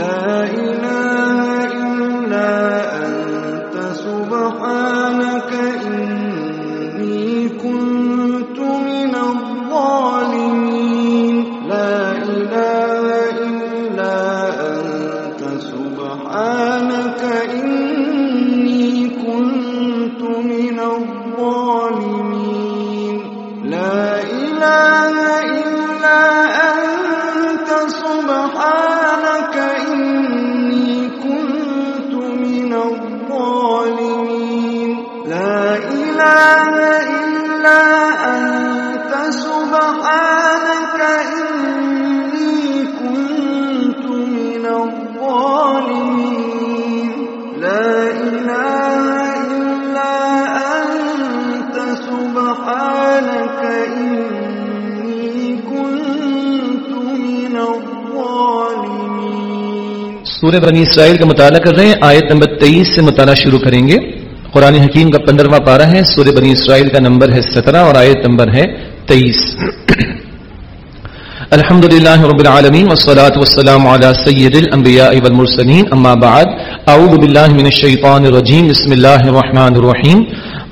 لا سورہ بنی اسرائیل کا مطالعہ کر رہے ہیں۔ آیت نمبر تیئیس سے مطالعہ شروع کریں گے۔ قرآن حکیم کا پندرواں پارہ ہے۔ سورہ بنی اسرائیل کا نمبر ہے سترہ اور آیت نمبر ہے تیئیس۔ الحمد لله رب العالمين والصلاة والسلام على سيد الأنبياء والمرسلين أما بعد أعوذ بالله من الشيطان الرجيم بسم الله الرحمن الرحيم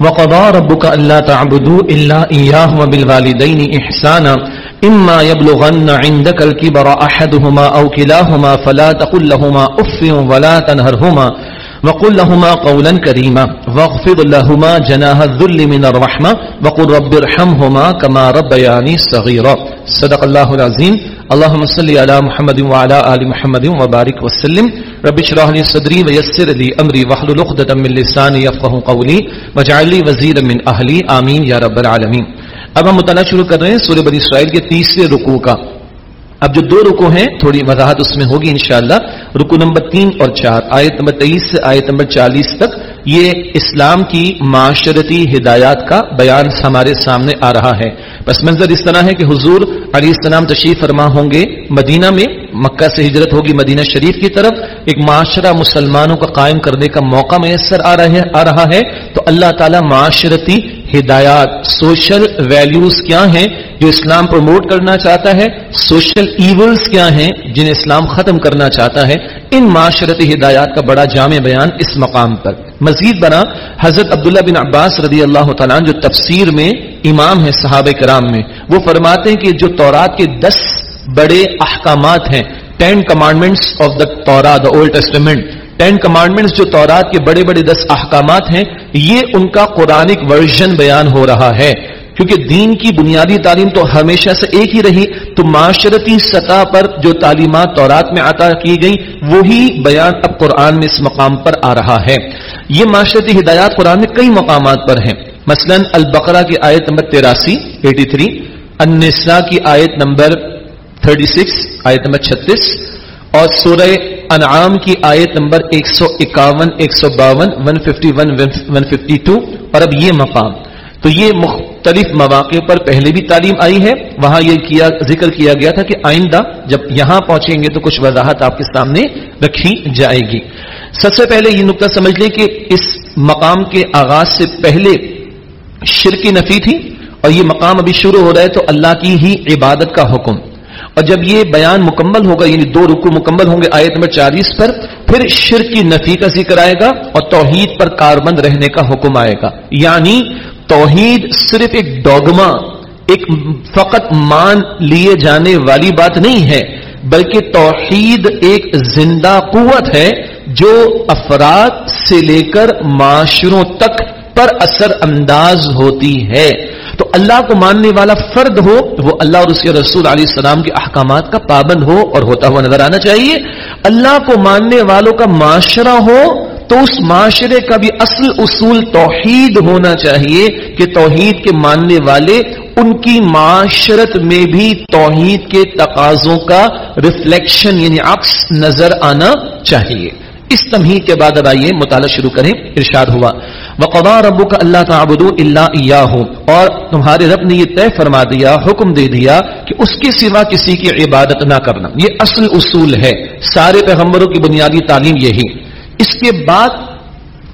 وقضى ربك ألا تعبدوا إلا إياه وبالوالدين إحسانا إما يبلغن عندك الكبر أحدهما أو كلاهما فلا تقل لهما أف ولا تنهرهما وقل لهما قولا كريما واغفر لهما جناح الذل من الرحمة وقل رب ارحمهما كما ربياني صغيرا. صدق الله العظيم. اللهم صل على محمد وعلى آل محمد وبارك وسلم. رب اشرح لي صدري ويسر لي أمري واحلل عقدة من لساني يفقهوا قولي واجعل لي وزيرا من أهلي. آمين يا رب العالمين. اب ہم مطالعہ شروع کر رہے ہیں سورہ بنی اسرائیل کے تیسرے رکوع کا۔ اب جو دو رکو ہیں، تھوڑی وضاحت اس میں ہوگی انشاءاللہ۔ رکو نمبر تین اور چار، آیت نمبر تیئیس سے آیت نمبر چالیس تک یہ اسلام کی معاشرتی ہدایات کا بیان ہمارے سامنے آ رہا ہے۔ پس منظر اس طرح ہے کہ حضور علیہ السلام تشریف فرما ہوں گے۔ مدینہ میں مکہ سے ہجرت ہوگی، مدینہ شریف کی طرف ایک معاشرہ مسلمانوں کا قائم کرنے کا موقع میسر آ رہا ہے آ رہا ہے۔ تو اللہ تعالی معاشرتی ہدایات سوشل ویلیوز کیا ہیں جو اسلام پروموٹ کرنا چاہتا ہے؟ سوشل ایولز کیا ہیں جنہیں اسلام ختم کرنا چاہتا ہے؟ ان معاشرتی ہدایات کا بڑا جامع بیان اس مقام پر۔ مزید بنا، حضرت عبداللہ بن عباس رضی اللہ تعالیٰ جو تفسیر میں امام ہے صحابہ کرام میں، وہ فرماتے ہیں کہ جو تورات کے دس بڑے احکامات ہیں ten commandments of the Torah the Old Testament ten commandments جو تورات کے بڑے بڑے دس احکامات ہیں، یہ ان کا قرآنک ورژن بیان ہو رہا ہے۔ کیونکہ دین کی بنیادی تعلیم تو ہمیشہ سے ایک ہی رہی، تو معاشرتی سطح پر جو تعلیمات تورات میں عطا کی گئی، وہی بیان اب قرآن میں اس مقام پر آ رہا ہے۔ یہ معاشرتی ہدایات قرآن میں کئی مقامات پر ہیں۔ مثلا البقرہ کی آیت نمبر تراسی، ایٹی تھری، النساء کی آیت نمبر تھرٹی سکس، آیت نمبر چھتیس اور سورہ انعام کی آیت نمبر ایک سو اکاون، ایک سو باون one fifty one one fifty two اور اب یہ مقام۔ تو یہ مختلف مواقع پر پہلے بھی تعلیم آئی ہے۔ وہاں یہ کیا، ذکر کیا گیا تھا کہ آئندہ جب یہاں پہنچیں گے تو کچھ وضاحت آپ کے سامنے رکھی جائے گی۔ سب سے پہلے یہ نقطہ سمجھ لیں کہ اس مقام کے آغاز سے پہلے شرکی نفی تھی اور یہ مقام ابھی شروع ہو رہا ہے تو اللہ کی ہی عبادت کا حکم۔ اور جب یہ بیان مکمل ہوگا یعنی دو رکو مکمل ہوں گے، آیت نمبر چالیس پر، پھر شرک کی نفی کا ذکر آئے گا اور توحید پر کاربند رہنے کا حکم آئے گا۔ یعنی توحید صرف ایک ڈوگما، ایک فقط مان لیے جانے والی بات نہیں ہے، بلکہ توحید ایک زندہ قوت ہے جو افراد سے لے کر معاشروں تک پر اثر انداز ہوتی ہے۔ اللہ کو ماننے والا فرد ہو وہ اللہ اور اس کے رسول علیہ السلام کے احکامات کا پابند ہو اور ہوتا ہوا نظر آنا چاہیے۔ اللہ کو ماننے والوں کا معاشرہ ہو تو اس معاشرے کا بھی اصل اصول توحید ہونا چاہیے کہ توحید کے ماننے والے ان کی معاشرت میں بھی توحید کے تقاضوں کا ریفلیکشن یعنی عکس نظر آنا چاہیے۔ اس تمہید کے بعد اب آئیے، مطالعہ شروع کریں، ارشاد ہوا۔ وقضا ربو کا اللہ تعبد اللہ ہو اور تمہارے رب نے یہ طے فرما دیا، حکم دے دیا کہ اس کے سوا کسی کی عبادت نہ کرنا۔ یہ اصل اصول ہے۔ سارے پیغمبروں کی بنیادی تعلیم یہی۔ اس کے بعد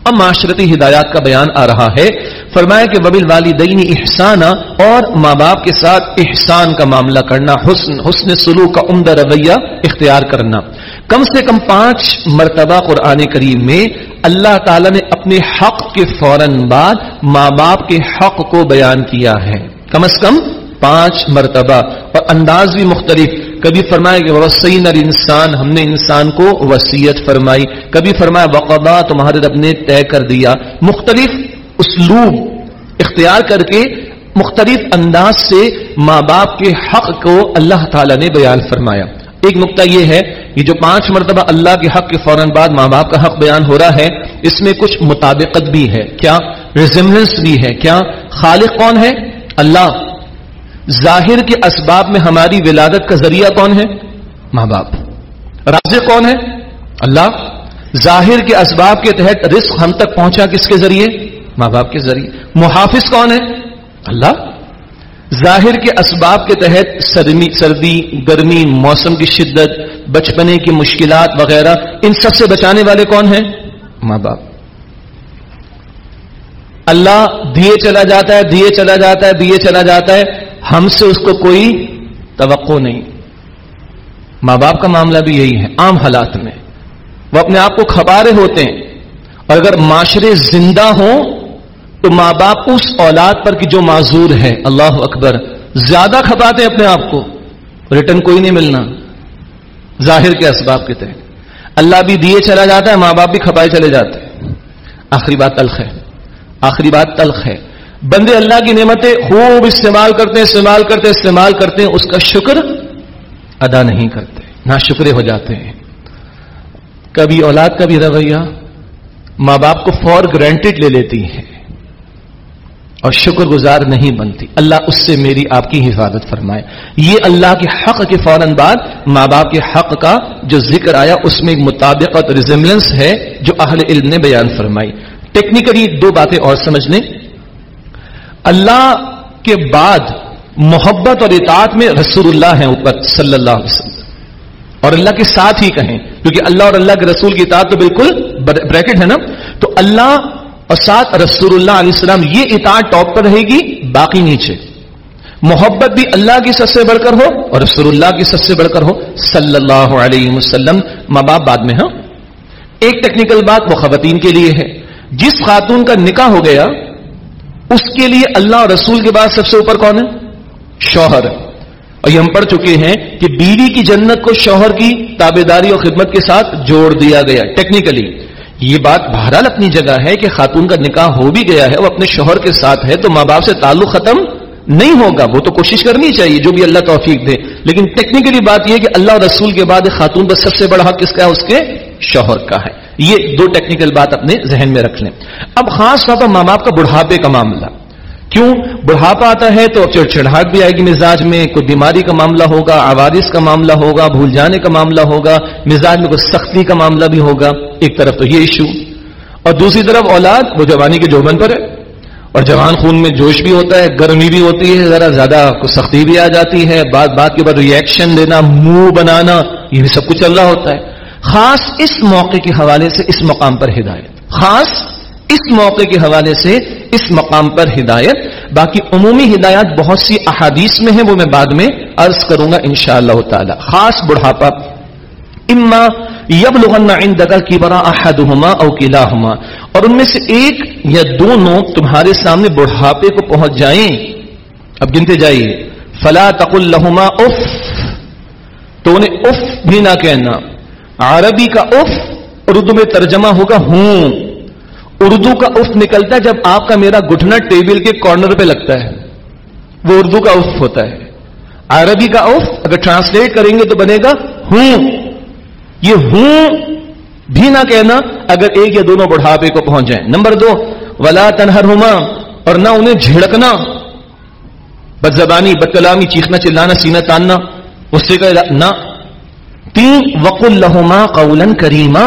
اب معاشرتی ہدایات کا بیان آ رہا ہے۔ فرمایا کہ وبل والدین احسان اور ماں باپ کے ساتھ احسان کا معاملہ کرنا، حسن حسن سلوک کا عمدہ رویہ اختیار کرنا۔ کم سے کم پانچ مرتبہ قرآن کریم میں اللہ تعالی نے اپنے حق کے فوراً بعد ماں باپ کے حق کو بیان کیا ہے۔ کم از کم پانچ مرتبہ۔ اور انداز بھی مختلف۔ کبھی فرمایا کہ وسین انسان ہم نے انسان کو وسیعت فرمائی۔ کبھی فرمایا وقبا تمہارے رب نے طے کر دیا۔ مختلف اسلوب اختیار کر کے مختلف انداز سے ماں باپ کے حق کو اللہ تعالی نے بیان فرمایا۔ ایک نقطہ یہ ہے کہ جو پانچ مرتبہ اللہ کے حق کے فوراً بعد ماں باپ کا حق بیان ہو رہا ہے، اس میں کچھ مطابقت بھی ہے۔ کیا ریزمنس بھی ہے؟ کیا خالق کون ہے؟ اللہ۔ ظاہر کے اسباب میں ہماری ولادت کا ذریعہ کون ہے؟ ماں باپ۔ رازق کون ہے؟ اللہ۔ ظاہر کے اسباب کے تحت رزق ہم تک پہنچا کس کے ذریعے؟ ماں باپ کے ذریعے۔ محافظ کون ہے؟ اللہ۔ ظاہر کے اسباب کے تحت سرمی سردی، گرمی، موسم کی شدت، بچپنے کی مشکلات وغیرہ، ان سب سے بچانے والے کون ہیں؟ ماں باپ۔ اللہ دیے چلا جاتا ہے، دیے چلا جاتا ہے، دیے چلا جاتا ہے، ہم سے اس کو کوئی توقع نہیں۔ ماں باپ کا معاملہ بھی یہی ہے، عام حالات میں۔ وہ اپنے آپ کو کھپارے ہوتے ہیں، اور اگر معاشرے زندہ ہوں تو ماں باپ اس اولاد پر کی جو معذور ہے، اللہ اکبر، زیادہ کھپاتے ہیں اپنے آپ کو، ریٹرن کوئی نہیں ملنا۔ ظاہر کے اسباب کے تحت۔ اللہ بھی دیے چلا جاتا ہے، ماں باپ بھی کھپائے چلے جاتے ہیں۔ آخری بات تلخ ہے۔ آخری بات تلخ ہے۔ بندے اللہ کی نعمتیں خوب استعمال کرتے ہیں، استعمال کرتے ہیں، استعمال کرتے ہیں، اس کا شکر ادا نہیں کرتے، نہ شکرے ہو جاتے ہیں۔ کبھی اولاد کا بھی رویہ ماں باپ کو فور گرانٹیڈ لے لیتی ہے اور شکر گزار نہیں بنتی۔ اللہ اس سے میری آپ کی حفاظت فرمائے۔ یہ اللہ کے حق کے فوراً بعد ماں باپ کے حق کا جو ذکر آیا، اس میں ایک مطابقت ریزملنس ہے جو اہل علم نے بیان فرمائی۔ ٹیکنیکلی دو باتیں اور سمجھ لیں۔ اللہ کے بعد محبت اور اطاعت میں رسول اللہ ہیں اوپر صلی اللہ علیہ وسلم۔ اور اللہ کے ساتھ ہی کہیں۔ کیونکہ اللہ اور اللہ کے رسول کی اطاعت تو بالکل بریکٹ ہے نا؟ تو اللہ اور ساتھ رسول اللہ علیہ السلام یہ اطاعت ٹاپ پر رہے گی، باقی نیچے۔ محبت بھی اللہ کی سب سے بڑھ کر ہو اور رسول اللہ کی سب سے بڑھ کر ہو۔ صلی اللہ علیہ وسلم۔ ماں باپ بعد میں ہاں؟ ایک ٹیکنیکل بات وہ خواتین کے لیے ہے۔ جس خاتون کا نکاح ہو گیا، اس کے لیے اللہ اور رسول کے بعد سب سے اوپر کون ہے؟ شوہر۔ اور یہ ہم پڑھ چکے ہیں کہ بیوی کی جنت کو شوہر کی تابے داری اور خدمت کے ساتھ جوڑ دیا گیا، ٹیکنیکلی۔ یہ بات بہرحال اپنی جگہ ہے کہ خاتون کا نکاح ہو بھی گیا ہے، وہ اپنے شوہر کے ساتھ ہے، تو ماں باپ سے تعلق ختم نہیں ہوگا۔ وہ تو کوشش کرنی چاہیے، جو بھی اللہ توفیق دے۔ لیکن ٹیکنیکلی بات یہ کہ اللہ اور رسول کے بعد خاتون پر سب سے بڑا حق کس کا ہے؟ اس کے شوہر کا ہے۔ یہ دو ٹیکنیکل بات اپنے ذہن میں رکھ لیں۔ اب خاص طور پر ماں باپ کا بڑھاپے کا معاملہ۔ کیوں بڑھاپا آتا ہے تو چڑچڑاہٹ بھی آئے گی مزاج میں، کوئی بیماری کا معاملہ ہوگا آوارث کا معاملہ ہوگا، بھول جانے کا معاملہ ہوگا، مزاج میں کوئی سختی کا معاملہ بھی ہوگا۔ ایک طرف تو یہ ایشو اور دوسری طرف اولاد، وہ جوانی کے جوبن پر ہے۔ اور جوان خون میں جوش بھی ہوتا ہے، گرمی بھی ہوتی ہے، ذرا زیادہ سختی بھی آ جاتی ہے۔ بات بات کے بعد ریئیکشن دینا، منہ بنانا، یہ بھی سب کچھ چل رہا ہوتا ہے۔ خاص اس موقع کے حوالے سے اس مقام پر ہدایت۔ خاص اس موقع کے حوالے سے اس مقام پر ہدایت، باقی عمومی ہدایات بہت سی احادیث میں ہیں، وہ میں بعد میں عرض کروں گا انشاءاللہ تعالی۔ خاص بڑھاپا، اما یب لغنا دگا کی برا احدہما او کلاہما، اور ان میں سے ایک یا دونوں تمہارے سامنے بڑھاپے کو پہنچ جائیں۔ اب گنتے جائیے۔ فلا تقل لہما اف، تو انہیں اف بھی نہ کہنا۔ عربی کا اف، اردو میں ترجمہ ہوگا ہوں۔ اردو کا اف نکلتا ہے جب آپ کا میرا گھٹنا ٹیبل کے کارنر پہ لگتا ہے۔ وہ اردو کا اف ہوتا ہے۔ عربی کا اف اگر ٹرانسلیٹ کریں گے تو بنے گا ہوں۔ یہ ہوں بھی نہ کہنا اگر ایک یا دونوں بڑھاپے کو پہنچ جائیں۔ نمبر دو، ولا تنہر ہوما اور نہ انہیں جھڑکنا۔ بد زبانی بد کلامی چیخنا، چلانا، سینہ، تاننا اس سے نہ۔ تین وق الحما قولن کریما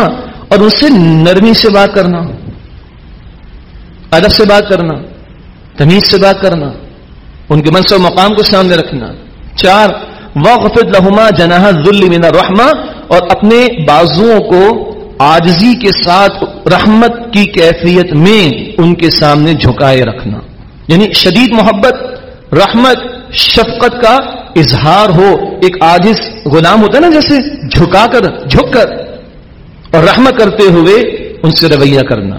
اور ان سے نرمی سے بات کرنا۔ ادب سے بات کرنا، تمیز سے بات کرنا، ان کے منصب مقام کو سامنے رکھنا۔ چار وقف لہما جناح ذل من رحما اور اپنے بازوؤں کو آجزی کے ساتھ رحمت کی کیفیت میں ان کے سامنے جھکائے رکھنا۔ یعنی شدید محبت، رحمت، شفقت کا اظہار ہو، ایک آجز غلام ہوتا ہے نا جیسے جھکا کر، جھک کر، اور رحمت کرتے ہوئے ان سے رویہ کرنا۔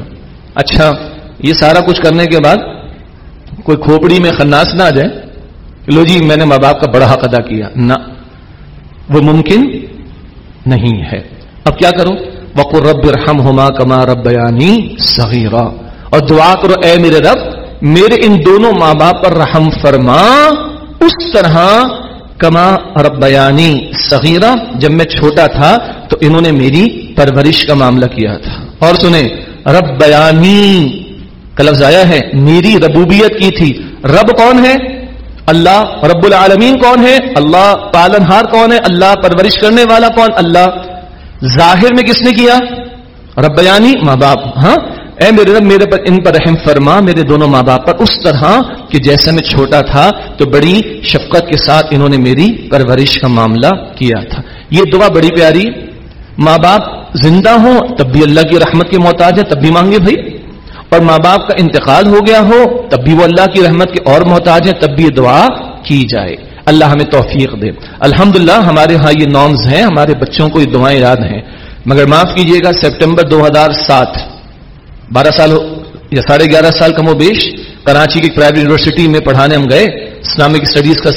اچھا یہ سارا کچھ کرنے کے بعد کوئی کھوپڑی میں خناس نہ آ جائے، لو جی میں نے ماں باپ کا بڑا حق ادا کیا۔ نہ، وہ ممکن نہیں ہے۔ اب کیا کرو وقر رب رحم ہوما کما رب بیانی صغیرہ اور دعا کرو، اے میرے رب، میرے ان دونوں ماں باپ پر رحم فرما۔ اس طرح کما رب بیانی صغیرہ جب میں چھوٹا تھا تو انہوں نے میری پرورش کا معاملہ کیا تھا۔ اور سنیں رب بیانی کا لفظ آیا ہے، میری ربوبیت کی تھی۔ رب کون ہے؟ اللہ رب العالمین کون ہے؟ اللہ پالن ہار کون ہے؟ اللہ پرورش کرنے والا کون؟ اللہ۔ ظاہر میں کس نے کیا؟ ربیانی ماں باپ۔ ہاں؟ اے میرے رب، میرے پر ان پر رحم فرما۔ میرے دونوں ماں باپ پر اس طرح کہ جیسے میں چھوٹا تھا، تو بڑی شفقت کے ساتھ انہوں نے میری پرورش کا معاملہ کیا تھا۔ یہ دعا بڑی پیاری۔ ماں باپ، زندہ ہوں، تب بھی اللہ کی رحمت کے محتاج ہے تب بھی مانگے بھائی۔ اور ماں باپ کا انتقال ہو گیا ہو، تب بھی وہ اللہ کی رحمت کے اور محتاج ہے تب بھی یہ دعا کی جائے۔ اللہ ہمیں توفیق دے۔ الحمد ہمارے ہاں یہ نارمز ہیں، ہمارے بچوں کو یہ دعائیں یاد ہیں۔ مگر معاف کیجیے گا سپٹمبر دو ہزار سات، بارہ سال یا ساڑھے گیارہ سال کم و بیش، کراچی کی پرائیویٹ یونیورسٹی میں پڑھانے ہم گئے۔ اسلامک اسٹڈیز کا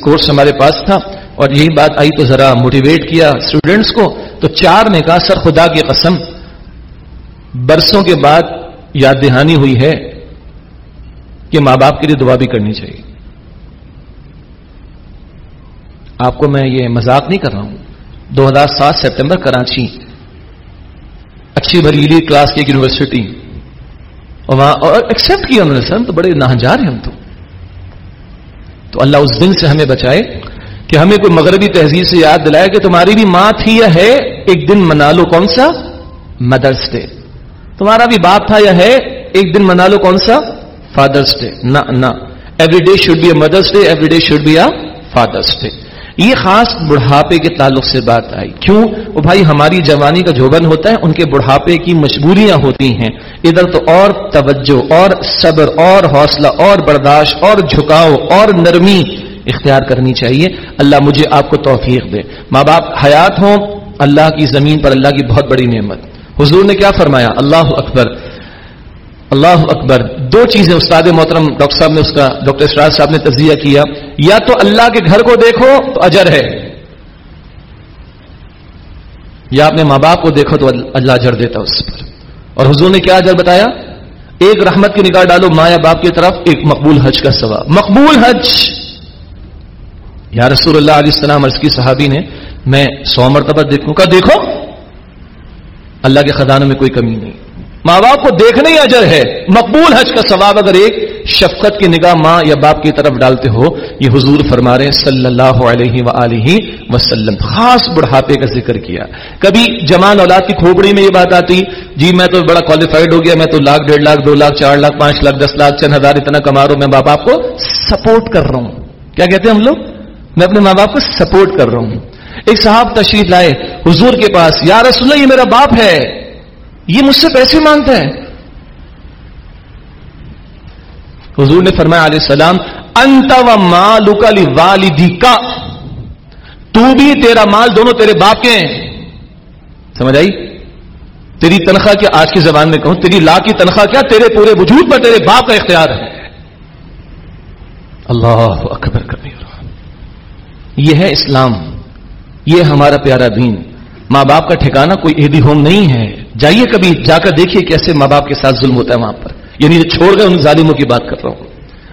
کورس ہمارے پاس تھا۔ اور یہی بات آئی تو ذرا موٹیویٹ کیا اسٹوڈینٹس کو۔ تو چار نے کہا، سر خدا کی قسم، برسوں کے بعد یاد دہانی ہوئی ہے کہ ماں باپ کے لیے دعا بھی کرنی چاہیے۔ آپ کو میں یہ مذاق نہیں کر رہا ہوں۔ دو ہزار سات سپٹمبر کراچی، اچھی بریلی کلاس کی ایک یونیورسٹی۔ اور وہاں اور ایکسپٹ کیا انہوں نے سر تو بڑے نہجار ہیں ہم تو۔ تو اللہ اس دن سے ہمیں بچائے کہ ہمیں کوئی مغربی تہذیب سے یاد دلایا کہ تمہاری بھی ماں تھی یا ہے، ایک دن منا لو کون سا؟ مدرس ڈے تمہارا بھی باپ تھا یا ہے؟ ایک دن منا لو کون سا؟ فادرس ڈے نہ every day should be a mother's day every day should be a father's day یہ خاص بڑھاپے کے تعلق سے بات آئی۔ کیوں؟ وہ بھائی ہماری جوانی کا جوبن ہوتا ہے، ان کے بڑھاپے کی مجبوریاں ہوتی ہیں۔ ادھر تو اور توجہ، اور صبر، اور حوصلہ، اور برداشت، اور جھکاؤ، اور نرمی اختیار کرنی چاہیے۔ اللہ مجھے آپ کو توفیق دے۔ ماں باپ حیات ہوں، اللہ کی زمین پر اللہ کی بہت بڑی نعمت۔ حضور نے کیا فرمایا؟ اللہ اکبر اللہ اکبر۔ دو چیزیں استاد محترم ڈاکٹر صاحب نے اس کا، ڈاکٹر اسراج صاحب نے تجزیہ کیا۔ یا تو اللہ کے گھر کو دیکھو تو اجر ہے۔ یا اپنے ماں باپ کو دیکھو تو اللہ اجر دیتا اس پر۔ اور حضور نے کیا اجر بتایا؟ ایک رحمت کی نگاہ ڈالو ماں یا باپ کی طرف، ایک مقبول حج کا ثواب۔ مقبول حج! یا رسول اللہ علیہ السلام عرض کی صحابی نے، میں سو مرتبہ دیکھوں۔ کا دیکھو! اللہ کے خزانوں میں کوئی کمی نہیں۔ ماں باپ کو دیکھنے ہی اجر ہے۔ مقبول حج کا ثواب اگر ایک شفقت کی نگاہ ماں یا باپ کی طرف ڈالتے ہو، یہ حضور فرما رہے صلی اللہ علیہ وآلہ وسلم۔ خاص بڑھاپے کا ذکر کیا۔ کبھی جمان اولاد کی کھوپڑی میں یہ بات آتی جی میں تو بڑا کوالیفائڈ ہو گیا، میں تو لاکھ، ڈیڑھ لاکھ، دو لاکھ، چار لاکھ، پانچ لاکھ، دس لاکھ، چند ہزار اتنا کما رہا ہوں، میں ماں باپ کو سپورٹ کر رہا ہوں۔ کیا کہتے ہیں ہم لوگ؟ میں اپنے ماں باپ کو سپورٹ کر رہا ہوں۔ ایک صاحب تشریف لائے، حضور کے پاس، یا رسول اللہ، یہ میرا باپ ہے۔ یہ مجھ سے پیسے مانگتا ہے۔ حضور نے فرمایا علیہ السلام، انت و مالو کا والدی کا تو بھی تیرا مال دونوں تیرے باپ کے ہیں۔ سمجھ آئی؟ تیری تنخواہ کیا آج کی زبان میں کہوں؟ تیری لا کی تنخواہ کیا تیرے پورے وجود پر تیرے باپ کا اختیار ہے؟ اللہ اکبر کبھی یہ ہے اسلام۔ یہ ہمارا پیارا دین۔ ماں باپ کا ٹھکانا کوئی ایدی ہوم نہیں ہے۔ جائیے کبھی، جا کر دیکھیے کیسے ماں باپ کے ساتھ ظلم ہوتا ہے وہاں پر۔ یعنی چھوڑ گئے ان ظالموں کی بات کر رہا ہوں۔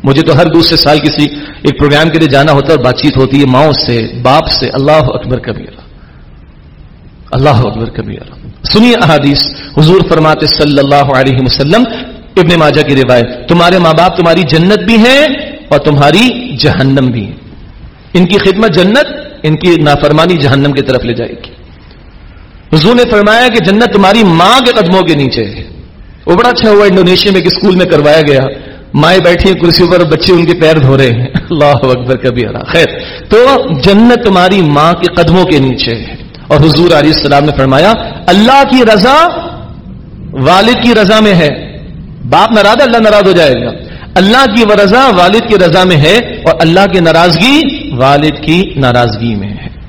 مجھے تو ہر دوسرے سال کسی ایک پروگرام کے لیے جانا ہوتا ہے اور بات چیت ہوتی ہے ماؤں سے، باپ سے۔ اللہ اکبر کبیر اللہ۔ اکبر کبیر سنیے احادیث۔ حضور فرماتے صلی اللہ علیہ وسلم، ابن ماجہ کی روایت، تمہارے ماں باپ تمہاری جنت بھی ہیں اور تمہاری جہنم بھی ان کی خدمت جنت ان کی نافرمانی جہنم کی طرف لے جائے گی۔ حضور نے فرمایا کہ جنت تمہاری ماں کے قدموں کے نیچے ہے۔ وہ بڑا اچھا ہوا انڈونیشیا میں ایک اسکول میں کروایا گیا۔ مائیں بیٹھی ہیں کرسی پر، بچے ان کے پیر دھو رہے ہیں۔ اللہ اکبر، کبھی خیر، تو جنت تمہاری ماں کے قدموں کے نیچے ہے۔ اور حضور علیہ السلام نے فرمایا، اللہ کی رضا والد کی رضا میں ہے۔ باپ ناراض اللہ ناراض ہو جائے گا۔ اللہ کی رضا والد کی رضا میں ہے اور اللہ کی ناراضگی والد کی ناراضگی میں ہے۔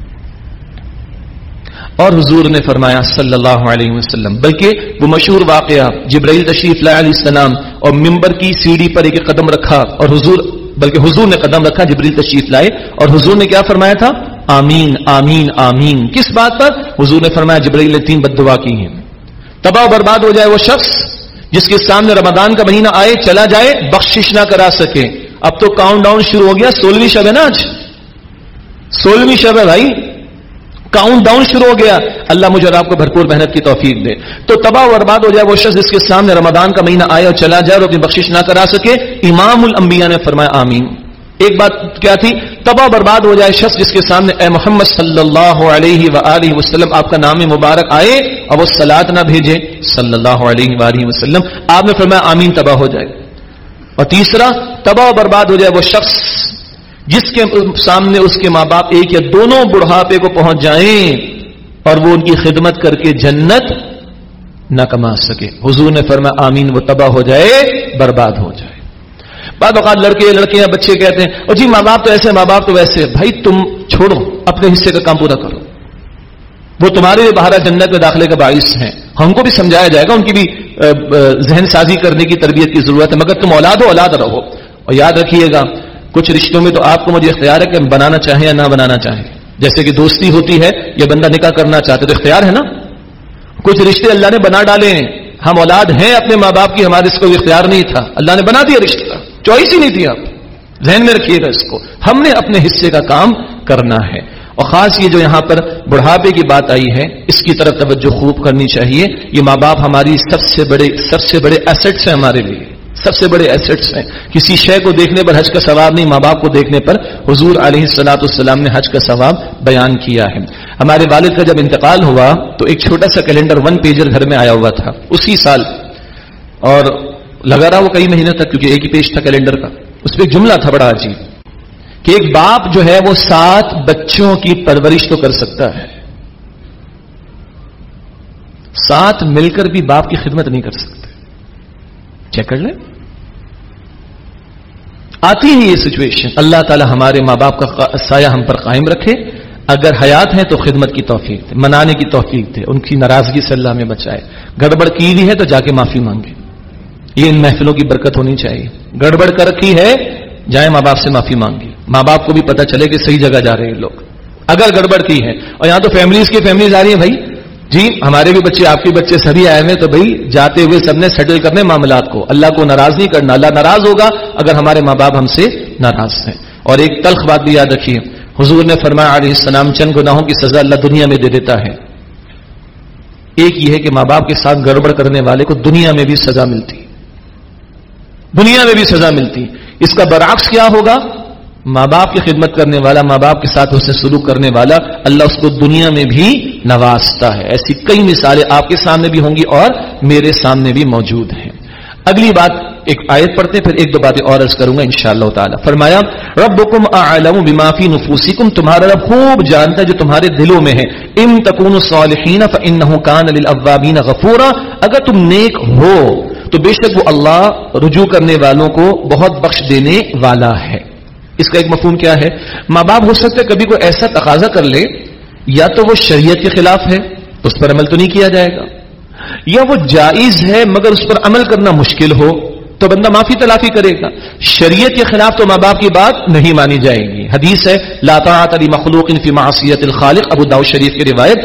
اور حضور نے فرمایا صلی اللہ علیہ وسلم، بلکہ وہ مشہور واقعہ جبرائیل تشریف علیہ السلام اور ممبر کی سیڑھی پر ایک قدم رکھا اور حضور، بلکہ حضور نے قدم رکھا جبریل تشریف لائے اور حضور نے کیا فرمایا تھا؟ آمین آمین آمین۔ کس بات پر؟ حضور نے فرمایا جبریل نے تین بد دعا کی ہیں۔ تباہ برباد ہو جائے وہ شخص جس کے سامنے رمضان کا مہینہ آئے، چلا جائے، بخشش نہ کرا سکے۔ اب تو کاؤنٹ ڈاؤن شروع ہو گیا، سولہویں شب ہے نا آج۔ سولہویں شب ہے بھائی۔ کاؤنٹ ڈاؤن شروع ہو گیا۔ اللہ مجھے اور آپ کو بھرپور محنت کی توفیق دے۔ تو تباہ و برباد ہو جائے وہ شخص جس کے سامنے رمضان کا مہینہ آئے اور چلا جائے اور اپنی بخشش نہ کرا سکے۔ امام الانبیاء نے فرمایا، آمین۔ ایک بات کیا تھی؟ تباہ برباد ہو جائے شخص جس کے سامنے، اے محمد صلی اللہ علیہ وآلہ وسلم، آپ کا نام مبارک آئے اور وہ سلاد نہ بھیجے۔ صلی اللہ علیہ وآلہ وسلم۔ آپ نے فرمایا، آمین، تباہ ہو جائے۔ اور تیسرا، تباہ برباد ہو جائے وہ شخص جس کے سامنے اس کے ماں باپ ایک یا دونوں بڑھاپے کو پہنچ جائیں اور وہ ان کی خدمت کر کے جنت نہ کما سکے۔ حضور نے فرمایا، آمین، وہ تباہ ہو جائے، برباد ہو جائے۔ بعد اوقات لڑکے لڑکیاں بچے کہتے ہیں اور جی ماں باپ تو ایسے ماں باپ تو ویسے بھائی، تم چھوڑو، اپنے حصے کا کام پورا کرو۔ وہ تمہارے لیے باہر جنت میں داخلے کا باعث ہیں۔ ہم کو بھی سمجھایا جائے گا، ان کی بھی ذہن سازی کرنے کی تربیت کی ضرورت ہے، مگر تم اولاد ہو اولاد رہو۔ اور یاد رکھیے گا کچھ رشتوں میں تو آپ کو مجھے اختیار ہے کہ بنانا چاہیں یا نہ بنانا چاہیں۔ جیسے کہ دوستی ہوتی ہے، یا بندہ نکاح کرنا چاہتے تو اختیار ہے نا؟ کچھ رشتے اللہ نے بنا ڈالے ہیں۔ ہم اولاد ہیں اپنے ماں باپ کی، ہمارے اس کو اختیار نہیں تھا۔ اللہ نے بنا دیا رشتہ چوائس ہی نہیں تھی آپ۔ ذہن میں رکھیے گا اس کو۔ ہم نے اپنے حصے کا کام کرنا ہے۔ اور خاص یہ جو یہاں پر بڑھاپے کی بات آئی ہے، اس کی طرف توجہ خوب کرنی چاہیے۔ یہ ماں باپ ہماری سب سے بڑے، سب سے بڑے ایسٹس ہیں ہمارے لیے۔ سب سے بڑے ایسٹس ہیں۔ کسی شے کو دیکھنے پر حج کا ثواب نہیں، ماں باپ کو دیکھنے پر حضور علیہ السلاۃ السلام نے حج کا ثواب بیان کیا ہے۔ ہمارے والد کا جب انتقال ہوا تو ایک چھوٹا سا کیلنڈر ون پیجر گھر میں آیا ہوا تھا۔ اسی سال، اور لگا رہا وہ کئی مہینے تک کیونکہ ایک ہی پیج تھا کیلنڈر کا۔ اس پہ ایک جملہ تھا بڑا عجیب، کہ ایک باپ جو ہے وہ سات بچوں کی پرورش تو کر سکتا ہے۔ ساتھ مل کر بھی باپ کی خدمت نہیں کر سکتے چیک کر لیں۔ آتی ہی یہ سچویشن اللہ تعالی ہمارے ماں باپ کا سایہ ہم پر قائم رکھے۔ اگر حیات ہیں تو خدمت کی توفیق تھے منانے کی توفیق تھے ان کی ناراضگی سے اللہ میں بچائے۔ گڑبڑ کی بھی ہے تو جا کے معافی مانگے۔ یہ ان محفلوں کی برکت ہونی چاہیے۔ گڑبڑ کر رکھی ہے جائیں ماں باپ سے معافی مانگی ماں باپ کو بھی پتا چلے کہ صحیح جگہ جا رہے ہیں لوگ۔ اگر گڑبڑ کی ہے، اور یہاں تو فیملیز کی فیملیز آ رہی ہیں بھائی۔ جی ہمارے بھی بچے، آپ کے بچے سبھی آئے ہوئے تو بھائی، جاتے ہوئے سب نے سیٹل کرنے معاملات کو۔ اللہ کو ناراض نہیں کرنا۔ اللہ ناراض ہوگا اگر ہمارے ماں باپ ہم سے ناراض ہیں۔ اور ایک تلخ بات بھی یاد رکھیے۔ حضور نے فرمایا، علیہ السلام، چند گناہوں کی سزا اللہ دنیا میں دے دیتا ہے۔ ایک یہ ہے کہ ماں باپ کے ساتھ گڑبڑ کرنے والے کو دنیا میں بھی سزا ملتی۔ دنیا میں بھی سزا ملتی۔ اس کا برعکس کیا ہوگا؟ ماں باپ کی خدمت کرنے والا، ماں باپ کے ساتھ اسے سلوک کرنے والا اللہ اس کو دنیا میں بھی نوازتا ہے۔ ایسی کئی مثالیں آپ کے سامنے بھی ہوں گی اور میرے سامنے بھی موجود ہیں۔ اگلی بات، ایک آیت پڑھتے پھر ایک دو باتیں اور عرض کروں گا ان شاء اللہ تعالیٰ۔ فرمایا رب حکم بمافی نفوسی کم تمہارا رب خوب جانتا ہے جو تمہارے دلوں میں ہے۔ ام تکون صالحین کان للابابین غفورا۔ اگر تم نیک ہو، تو بے شک وہ اللہ رجوع کرنے والوں کو بہت بخش دینے والا ہے۔ اس کا ایک مفہوم کیا ہے؟ ماں باپ ہو سکتے کبھی کوئی ایسا تقاضا کر لے، یا تو وہ شریعت کے خلاف ہے، تو اس پر عمل تو نہیں کیا جائے گا۔ یا وہ جائز ہے مگر اس پر عمل کرنا مشکل ہو، تو بندہ معافی تلافی کرے گا۔ شریعت کے خلاف تو ماں باپ کی بات نہیں مانی جائے گی۔ حدیث ہے لاطاعت علی مخلوق فی معصیت الخالق، ابو داؤ شریف کی روایت،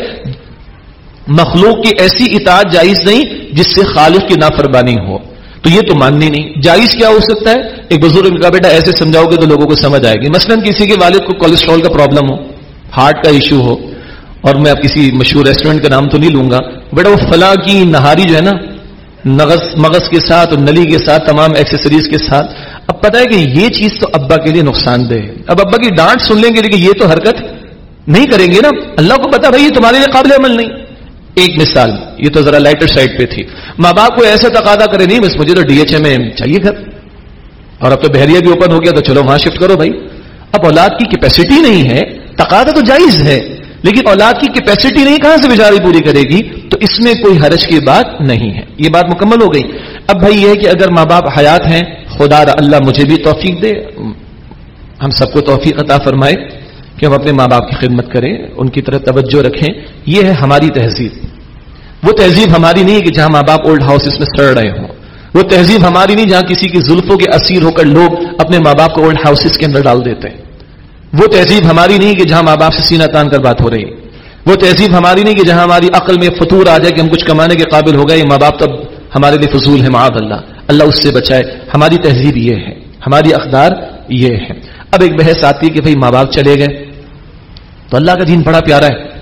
مخلوق کی ایسی اطاعت جائز نہیں جس سے خالق کی نافرمانی ہو۔ تو یہ تو ماننی نہیں۔ جائز کیا ہو سکتا ہے؟ ایک بزرگ کا بیٹا، ایسے سمجھاؤ گے تو لوگوں کو سمجھ آئے گی۔ مثلا کسی کے والد کو کولیسٹرول کا پرابلم ہو ہارٹ کا ایشو ہو، اور میں اب کسی مشہور ریسٹورینٹ کا نام تو نہیں لوں گا۔ بیٹا، وہ فلاں کی نہاری جو ہے نا، نغز، مغز کے ساتھ اور نلی کے ساتھ، تمام ایکسیسریز کے ساتھ۔ اب پتا ہے کہ یہ چیز تو ابا کے لیے نقصان دہ ہے۔ اب ابا کی ڈانٹ سن لیں گے لیکن یہ تو حرکت نہیں کریں گے نا۔ اللہ کو پتا بھائی، یہ تمہارے لیے قابل عمل نہیں۔ ایک مثال، یہ تو ذرا لائٹر سائڈ پہ تھی۔ ماں باپ کو ایسا تقاضا کرے، نہیں، بس مجھے تو ڈی ایچ ایم میں چاہیے گھر۔ اور اب تو بحریہ بھی اوپن ہو گیا، تو چلو وہاں شفٹ کرو بھائی۔ اب اولاد کی کیپیسٹی نہیں ہے، تقاضا تو جائز ہے، لیکن اولاد کی کیپیسٹی نہیں کہاں سے بیچاری پوری کرے گی؟ تو اس میں کوئی حرج کی بات نہیں ہے۔ یہ بات مکمل ہو گئی۔ اب بھائی یہ ہے کہ اگر ماں باپ حیات ہیں، خدا اللہ مجھے بھی توفیق دے۔ ہم سب کو توفیق عطا فرمائے۔ کہ ہم اپنے ماں باپ کی خدمت کریں، ان کی طرف توجہ رکھیں۔ یہ ہے ہماری تہذیب۔ وہ تہذیب ہماری نہیں ہے کہ جہاں ماں باپ اولڈ ہاؤس میں سڑ رہے ہوں۔ وہ تہذیب ہماری نہیں جہاں کسی کی زلفوں کے اسیر ہو کر لوگ اپنے ماں باپ کو اولڈ ہاؤسز کے اندر ڈال دیتے ہیں۔ وہ تہذیب ہماری نہیں کہ جہاں ماں باپ سے سینہ تان کر بات ہو رہی وہ تہذیب ہماری نہیں کہ جہاں ہماری عقل میں فطور آ جائے کہ ہم کچھ کمانے کے قابل ہو گئے، یہ ماں باپ تب ہمارے لیے فضول ہے، معاذ اللہ۔ اللہ اس سے بچائے۔ ہماری تہذیب یہ ہے، ہماری اقدار یہ ہے۔ اب ایک بحث آتی ہے کہ بھائی ماں باپ چلے گئے۔ تو اللہ کا دین بڑا پیارا ہے۔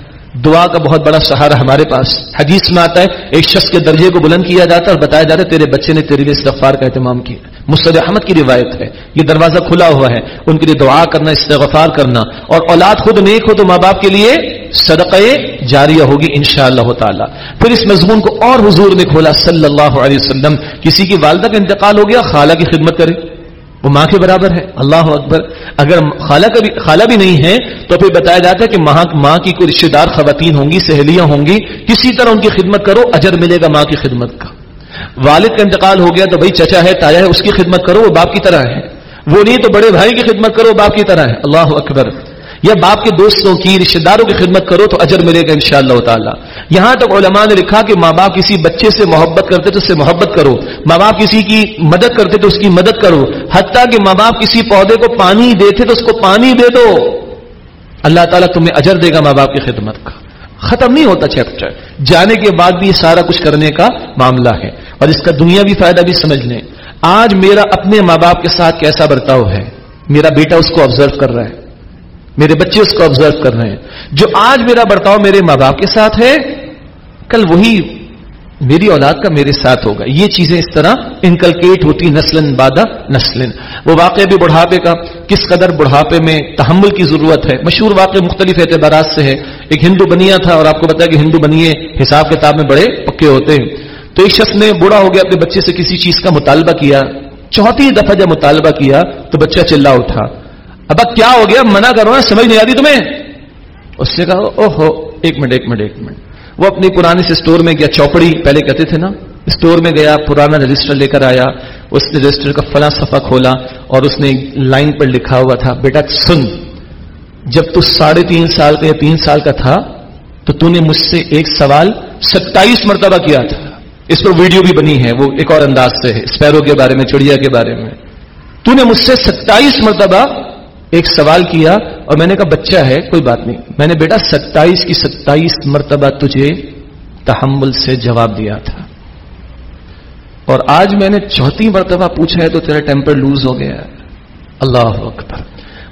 دعا کا بہت بڑا سہارا ہمارے پاس۔ حدیث میں آتا ہے، ایک شخص کے درجے کو بلند کیا جاتا ہے اور بتایا جاتا ہے، تیرے بچے نے تیرے لیے استغفار کا اہتمام کیا۔ مستد احمد کی روایت ہے۔ یہ دروازہ کھلا ہوا ہے۔ ان کے لیے دعا کرنا، استغفار کرنا۔ اور اولاد خود نیک ہو تو ماں باپ کے لیے صدقہ جاریہ ہوگی ان شاء اللہ تعالیٰ۔ پھر اس مضمون کو اور حضور نے کھولا، صلی اللہ علیہ وسلم۔ کسی کی والدہ کا انتقال ہو گیا، خالہ کی خدمت کرے۔ وہ ماں کے برابر ہے۔ اللہ اکبر۔ اگر خالہ کا بھی خالہ بھی نہیں ہے، تو پھر بتایا جاتا ہے کہ ماں ماں کی کوئی رشتے دار خواتین ہوں گی، سہیلیاں ہوں گی، کسی طرح ان کی خدمت کرو، اجر ملے گا ماں کی خدمت کا۔ والد کا انتقال ہو گیا تو بھائی چچا ہے، تایا ہے، اس کی خدمت کرو، وہ باپ کی طرح ہے۔ وہ نہیں تو بڑے بھائی کی خدمت کرو باپ کی طرح ہے۔ اللہ اکبر۔ یا باپ کے دوستوں کی رشتے داروں کی خدمت کرو تو اجر ملے گا انشاءاللہ تعالی۔ یہاں تک علماء نے لکھا کہ ماں باپ کسی بچے سے محبت کرتے تو اس سے محبت کرو۔ ماں باپ کسی کی مدد کرتے تو اس کی مدد کرو۔ حتیٰ کہ ماں باپ کسی پودے کو پانی دیتے تو اس کو پانی دے دو۔ اللہ تعالیٰ تمہیں اجر دے گا ماں باپ کی خدمت کا۔ ختم نہیں ہوتا چیپٹر اچھا۔ جانے کے بعد بھی سارا کچھ کرنے کا معاملہ ہے۔ اور اس کا دنیا بھی فائدہ بھی سمجھ لیں۔ آج میرا اپنے ماں باپ کے ساتھ کیسا برتاؤ ہے؟ میرا بیٹا اس کو آبزرو کر رہا ہے۔ میرے بچے اس کو آبزرو کر رہے ہیں۔ جو آج میرا برتاؤ میرے ماں باپ کے ساتھ ہے، کل وہی میری اولاد کا میرے ساتھ ہوگا۔ یہ چیزیں اس طرح انکلکیٹ ہوتی نسلن بادہ نسلن۔ وہ واقعہ بھی بڑھاپے کا، کس قدر بڑھاپے میں تحمل کی ضرورت ہے۔ مشہور واقع مختلف اعتبارات سے ہے ایک ہندو بنیا تھا اور آپ کو بتایا کہ ہندو بنیے حساب کتاب میں بڑے پکے ہوتے ہیں۔ تو ایک شخص نے بوڑھا ہو گیا، اپنے بچے سے کسی چیز کا مطالبہ کیا، چوتھی دفعہ جب مطالبہ کیا، تو بچہ چلا اٹھا۔ اب کیا ہو گیا؟ منع کرو نا سمجھ نہیں آتی تمہیں؟ اس نے کہا او ہو ایک منٹ ایک منٹ ایک منٹ۔ وہ اپنی پرانی سے اسٹور میں گیا، چوپڑی، پہلے کہتے تھے نا اسٹور میں گیا، پرانا رجسٹر لے کر آیا، اس نے رجسٹر کا فلاں صفحہ کھولا اور اس نے لائن پر لکھا ہوا تھا، بیٹا، سن۔ جب تو ساڑھے تین سال کا یا تین سال کا تھا، تو تو نے مجھ سے ایک سوال ستائیس مرتبہ کیا تھا۔ اس پر ویڈیو بھی بنی ہے، وہ ایک اور انداز سے ہے اسپیرو کے بارے میں، چڑیا کے بارے میں۔ تو نے مجھ سے ستائیس مرتبہ ایک سوال کیا اور میں نے کہا، بچہ ہے، کوئی بات نہیں۔ میں نے بیٹا، ستائیس کی ستائیس مرتبہ تجھے تحمل سے جواب دیا تھا۔ اور آج میں نے چوتھی مرتبہ پوچھا ہے تو تیرا ٹیمپر لوز ہو گیا۔ اللہ اکبر۔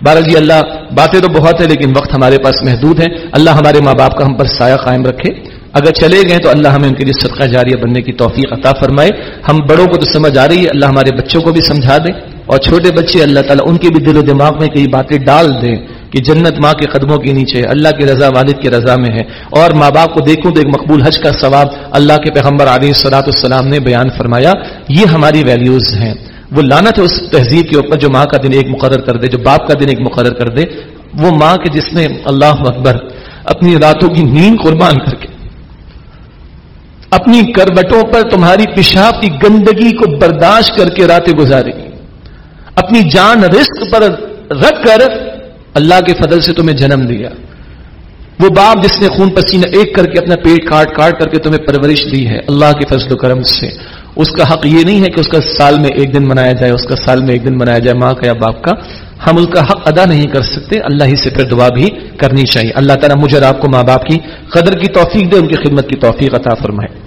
بارہ جی اللہ، باتیں تو بہت ہے لیکن وقت ہمارے پاس محدود ہے اللہ ہمارے ماں باپ کا ہم پر سایہ قائم رکھے۔ اگر چلے گئے تو اللہ ہمیں ان کے لیے صدقہ جاریہ بننے کی توفیق عطا فرمائے۔ ہم بڑوں کو تو سمجھ آ رہی ہے، اللہ ہمارے بچوں کو بھی سمجھا دے۔ اور چھوٹے بچے، اللہ تعالیٰ ان کے بھی دل و دماغ میں کئی باتیں ڈال دیں کہ جنت ماں کے قدموں کے نیچے، اللہ کی رضا والد کی رضا میں ہے۔ اور ماں باپ کو دیکھوں تو ایک مقبول حج کا ثواب اللہ کے پیغمبر علیہ صلاحت السلام نے بیان فرمایا۔ یہ ہماری ویلیوز ہیں۔ وہ لانت ہے اس تہذیب کے اوپر جو ماں کا دن ایک مقرر کر دے، جو باپ کا دن ایک مقرر کر دے۔ وہ ماں کے جس نے اللہ اکبر اپنی راتوں کی نیند قربان کر کے اپنی کربٹوں پر تمہاری پیشاب کی گندگی کو برداشت کر کے راتیں گزاری اپنی جان رزق پر رکھ کر اللہ کے فضل سے تمہیں جنم دیا۔ وہ باپ جس نے خون پسینہ ایک کر کے اپنا پیٹ کاٹ کاٹ کر کے تمہیں پرورش دی ہے، اللہ کے فضل و کرم سے۔ اس کا حق یہ نہیں ہے کہ اس کا سال میں ایک دن منایا جائے، اس کا سال میں ایک دن منایا جائے ماں کا یا باپ کا۔ ہم اس کا حق ادا نہیں کر سکتے۔ اللہ ہی سے پھر دعا بھی کرنی چاہیے۔ اللہ تعالیٰ مجھے اور آپ کو ماں باپ کی قدر کی توفیق دے ان کی خدمت کی توفیق عطا فرمائے۔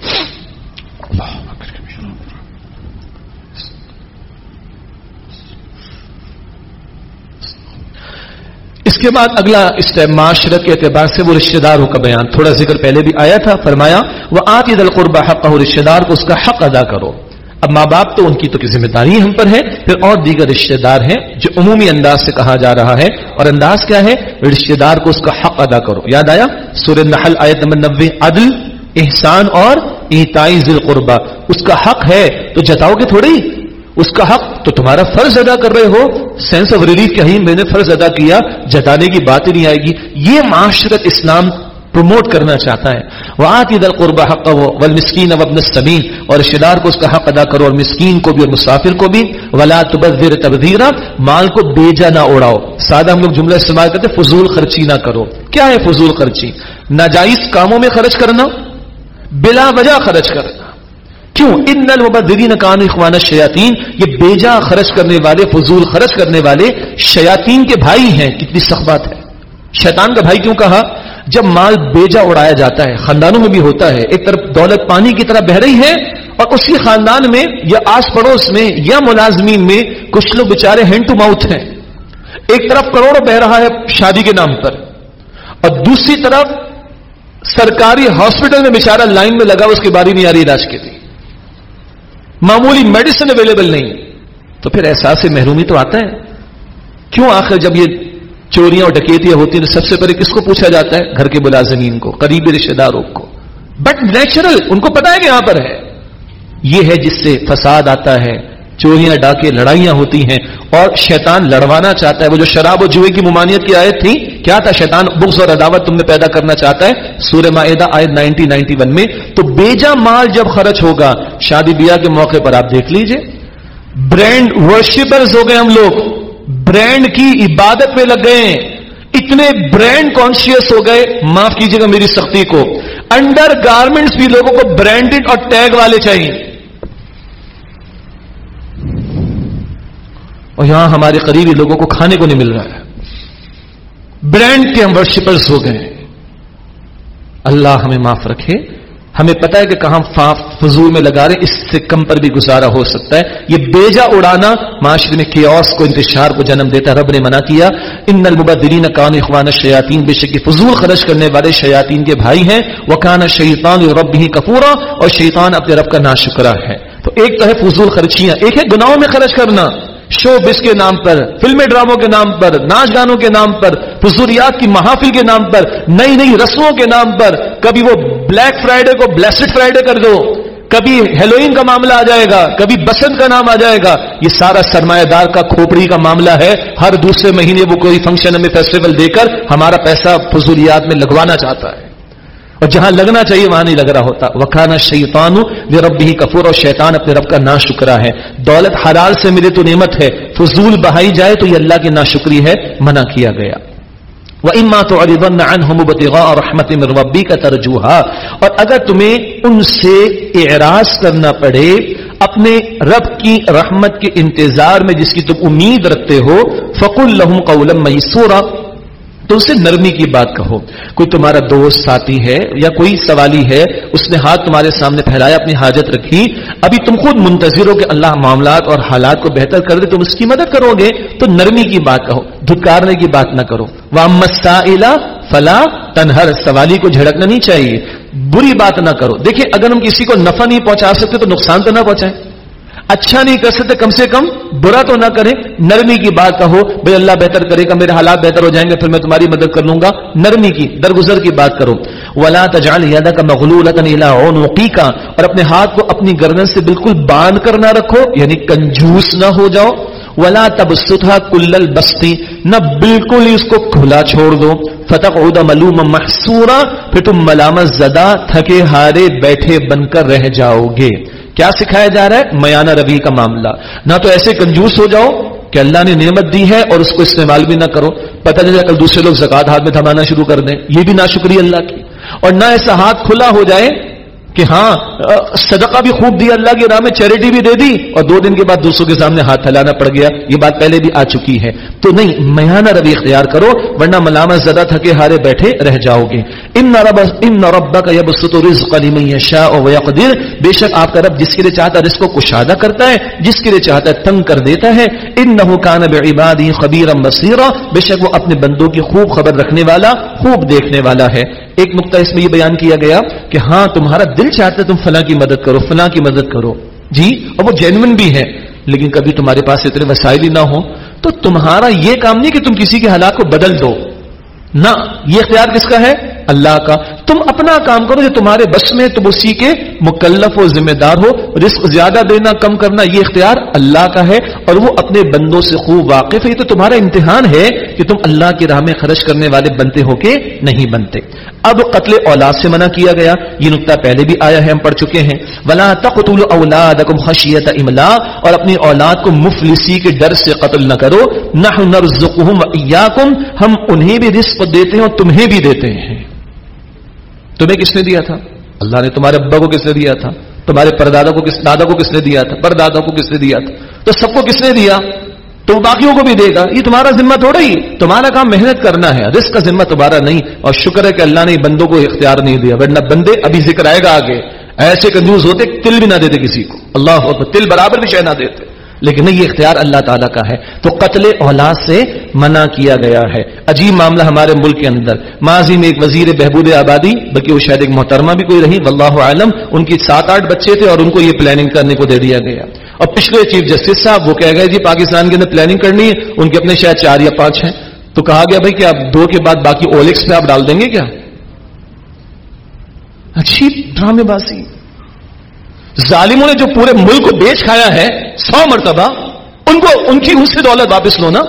اس کے بعد اگلا اس معاشرت کے اعتبار سے وہ رشتے داروں کا بیان۔ تھوڑا ذکر پہلے بھی آیا تھا فرمایا وہ آتی دل قربہ حق رشتے دار کو اس کا حق ادا کرو۔ اب ماں باپ تو ان کی تو ذمہ داری ہم پر ہے، پھر اور دیگر رشتے دار ہیں جو عمومی انداز سے کہا جا رہا ہے۔ اور انداز کیا ہے؟ رشتے دار کو اس کا حق ادا کرو۔ یاد آیا؟ سور نحل آیت نمبر نبے عدل، احسان اور احتائی ذل قربا اس کا حق ہے تو جتاؤ گے تھوڑی۔ اس کا حق تو تمہارا فرض ادا کر رہے ہو۔ سینس آف ریلیف کہیں میں نے فرض ادا کیا، جتانے کی بات ہی نہیں آئے گی۔ یہ معاشرت اسلام پروموٹ کرنا چاہتا ہے۔ وہ آتی دل قربہ حق و مسکین ابن سبین اور رشتے دار کو اس کا حق ادا کرو اور مسکین کو بھی اور مسافر کو بھی۔ ولا تبذر تبدیرا مال کو بیجا نہ اڑاؤ۔ سادہ ہم لوگ جملہ استعمال کرتے فضول خرچی نہ کرو۔ کیا ہے فضول خرچی؟ ناجائز کاموں میں خرچ کرنا، بلا وجہ خرچ کرنا۔ کیوں؟ ان نل مبدرین کان اخوان شیاتین یہ بیجا خرچ کرنے والے، فضول خرچ کرنے والے شیاتین کے بھائی ہیں۔ کتنی سخت ہے۔ شیطان کا بھائی کیوں کہا؟ جب مال بیجا اڑایا جاتا ہے، خاندانوں میں بھی ہوتا ہے، ایک طرف دولت پانی کی طرح بہ رہی ہے اور اسی خاندان میں یا آس پڑوس میں یا ملازمین میں کچھ لوگ بےچارے ہینڈ ٹو ماؤتھ ہیں۔ ایک طرف کروڑ بہ رہا ہے شادی کے نام پر اور دوسری طرف سرکاری ہاسپٹل میں بےچارا لائن میں لگا، اس کی باری نہیں آ رہی علاج کے لیے۔ معمولی میڈیسن اویلیبل نہیں۔ تو پھر احساس محرومی تو آتا ہے۔ کیوں آخر جب یہ چوریاں اور ڈکیتیاں ہوتی ہیں سب سے پہلے کس کو پوچھا جاتا ہے؟ گھر کے ملازمین کو، قریبی رشتے داروں کو۔ بٹ نیچرل ان کو پتا ہے کہ یہاں پر ہے۔ یہ ہے جس سے فساد آتا ہے، چوریاں، ڈاکے، لڑائیاں ہوتی ہیں۔ اور شیطان لڑوانا چاہتا ہے۔ وہ جو شراب و جوئے کی ممانعت کی آیت تھی، کیا تھا شیطان؟ بغض اور عداوت تم نے پیدا کرنا چاہتا ہے؟ سورہ معاہدہ آیت نائنٹی نائنٹی ون میں۔ تو بیجا مال جب خرچ ہوگا، شادی بیاہ کے موقع پر آپ دیکھ لیجیے۔ برینڈ ورشپرز ہو گئے ہم لوگ۔ برانڈ کی عبادت میں لگ گئے اتنے برانڈ کانشیس ہو گئے۔ معاف کیجیے گا میری سختی کو۔ انڈر گارمنٹس بھی لوگوں کو برانڈیڈ اور ٹیگ والے چاہیے۔ اور یہاں ہمارے قریبی لوگوں کو کھانے کو نہیں مل رہا ہے۔ برانڈ کے ہم ورشپرس ہو گئے۔ اللہ ہمیں معاف رکھے۔ ہمیں پتا ہے کہ کہاں فضول میں لگا رہے اس سے کم پر بھی گزارا ہو سکتا ہے۔ یہ بیجا اڑانا معاشرے میں کیوس کو انتشار کو جنم دیتا ہے، رب نے منع کیا۔ ان المبدرین کان اخوان شیاتین بے شک فضول خرچ کرنے والے شیاتین کے بھائی ہیں۔ وہ کان شیطان رب ہی کپورا اور شیطان اپنے رب کا ناشکرا ہے۔ تو ایک تو ہے فضول خرچیاں، ایک ہے گناہوں میں خرچ کرنا۔ شو بس کے نام پر، فلم ڈراموں کے نام پر، ناچ گانوں کے نام پر فضوریات کی محافل کے نام پر نئی نئی رسموں کے نام پر، کبھی وہ بلیک فرائیڈے کو بلیسڈ فرائیڈے کر دو۔ کبھی ہیلوئن کا معاملہ آ جائے گا، کبھی بسنت کا نام آ جائے گا۔ یہ سارا سرمایہ دار کا کھوپڑی کا معاملہ ہے۔ ہر دوسرے مہینے وہ کوئی فنکشن میں فیسٹیول دے کر ہمارا پیسہ فضولیات میں لگوانا چاہتا ہے۔ اور جہاں لگنا چاہیے وہاں نہیں لگ رہا ہوتا۔ وکانا شیطان رب بھی کفور اور شیطان اپنے رب کا ناشکرا ہے۔ دولت حلال سے ملے تو نعمت ہے۔ فضول بہائی جائے تو یہ اللہ کی ناشکری ہے۔ منع کیا گیا۔ اما تو اور رحمت ربی کا ترجوحا اور اگر تمہیں ان سے اعراض کرنا پڑے، اپنے رب کی رحمت کے انتظار میں جس کی تم امید رکھتے ہو فق الحم قولم میسورا تو اسے نرمی کی بات کہو۔ کوئی تمہارا دوست ساتھی ہے یا کوئی سوالی ہے، اس نے ہاتھ تمہارے سامنے پھیلایا، اپنی حاجت رکھی، ابھی تم خود منتظر ہو کہ اللہ معاملات اور حالات کو بہتر کر دے، تم اس کی مدد کرو گے، تو نرمی کی بات کہو۔ دھکارنے کی بات نہ کرو۔ وہ مسا فلا تنہر سوالی کو جھڑکنا نہیں چاہیے۔ بری بات نہ کرو۔ دیکھیں، اگر ہم کسی کو نفع نہیں پہنچا سکتے تو نقصان تو نہ پہنچائیں۔ اچھا نہیں کر سکتے، کم سے کم برا تو نہ کریں۔ نرمی کی بات کہو بھائی اللہ بہتر کرے گا، میرے حالات بہتر ہو جائیں گے، پھر میں تمہاری مدد کر لوں گا۔ نرمی کی، درگزر کی بات کرو۔ ولا تجال کا مغلول کا اور اپنے ہاتھ کو اپنی گردن سے بالکل باندھ کر نہ رکھو یعنی کنجوس نہ ہو جاؤ۔ ولا تب ستھا کل بستی نہ بالکل ہی اس کو کھلا چھوڑ دو۔ فتح عہدہ ملوم محسورا پھر تم ملامت زدہ، تھکے ہارے بیٹھے بن کر رہ جاؤ گے کیا سکھایا جا رہا ہے؟ میانہ روی کا معاملہ۔ نہ تو ایسے کنجوس ہو جاؤ کہ اللہ نے نعمت دی ہے اور اس کو استعمال بھی نہ کرو۔ پتہ نہیں کل دوسرے لوگ زکات ہاتھ میں تھمانا شروع کر دیں، یہ بھی نہ شکریہ اللہ کی۔ اور نہ ایسا ہاتھ کھلا ہو جائے کہ ہاں صدقہ بھی خوب دیا اللہ کی راہ میں چیریٹی بھی دے دی، اور دو دن کے بعد دوسروں کے سامنے ہاتھ ہلانا پڑ گیا۔ یہ بات پہلے بھی آ چکی ہے۔ تو نہیں، میانہ روی اختیار کرو، ورنہ ملامت زدہ تھکے ہارے بیٹھے رہ جاؤ گے۔ ان ان ربا کا یب شاہ قدیر بے شک آپ کا رب جس کے لیے چاہتا ہے اس کو کشادہ کرتا ہے، جس کے لیے چاہتا ہے تنگ کر دیتا ہے۔ ان نہ کان عبادی خبیر بصیرہ بے شک وہ اپنے بندوں کی خوب خبر رکھنے والا، خوب دیکھنے والا ہے۔ ایک نقطہ اس میں یہ بیان کیا گیا کہ ہاں تمہارا دل چاہتا ہے تم فلاں کی مدد کرو، فلاں کی مدد کرو۔ جی اور وہ جینون بھی ہے لیکن کبھی تمہارے پاس اتنے وسائل ہی نہ ہو تو تمہارا یہ کام نہیں کہ تم کسی کے حالات کو بدل دو۔ نہ، یہ اختیار کس کا ہے؟ اللہ کا۔ تم اپنا کام کرو جو تمہارے بس میں تم اسی کے مکلف و ذمہ دار ہو۔ رزق زیادہ دینا، کم کرنا، یہ اختیار اللہ کا ہے۔ اور وہ اپنے بندوں سے خوب واقف ہے۔ یہ تو تمہارا امتحان ہے کہ تم اللہ کی راہ میں خرچ کرنے والے بنتے ہو کے نہیں بنتے۔ اب قتل اولاد سے منع کیا گیا۔ یہ نقطہ پہلے بھی آیا ہے، ہم پڑھ چکے ہیں۔ ولا تقتل اولادکم خشیت املا اور اپنی اولاد کو مفلسی کے ڈر سے قتل نہ کرو۔ نحن نرزقهم واياكم ہم انہیں بھی رزق دیتے ہیں اور تمہیں بھی دیتے ہیں۔ تمہیں کس نے دیا تھا؟ اللہ نے تمہارے ابا کو کس نے دیا تھا؟ تمہارے پردادا کو کس دادا کو کس نے دیا تھا؟ پردادا کو کس نے دیا تھا؟ تو سب کو کس نے دیا؟ تو باقیوں کو بھی دے گا۔ یہ تمہارا ذمہ تھوڑا ہی تمہارا کام محنت کرنا ہے۔ رزق کا ذمہ تمہارا نہیں۔ اور شکر ہے کہ اللہ نے بندوں کو اختیار نہیں دیا۔ ورنہ بندے ابھی ذکر آئے گا آگے۔ ایسے کنجوز ہوتے تل بھی نہ دیتے کسی کو۔ اللہ تل برابر بھی شہ نہ دیتے۔ لیکن نہیں، یہ اختیار اللہ تعالیٰ کا ہے۔ تو قتل اولاد سے منع کیا گیا ہے۔ عجیب معاملہ ہمارے ملک کے اندر۔ ماضی میں ایک وزیر بہبود آبادی، بلکہ وہ شاید ایک محترمہ بھی کوئی رہی، واللہ عالم ان کی سات آٹھ بچے تھے اور ان کو یہ پلاننگ کرنے کو دے دیا گیا۔ اور پچھلے چیف جسٹس صاحب وہ کہہ گئے جی پاکستان کے اندر پلاننگ کرنی ہے، ان کے اپنے شاید چار یا پانچ ہیں۔ تو کہا گیا، بھائی کہ آپ دو کے بعد باقی اولکس پہ آپ ڈال دیں گے کیا؟ اچھی ڈرامے بازی۔ ظالموں نے جو پورے ملک کو بیچ کھایا ہے، سو مرتبہ ان کو ان کی ان سے دولت واپس لو نا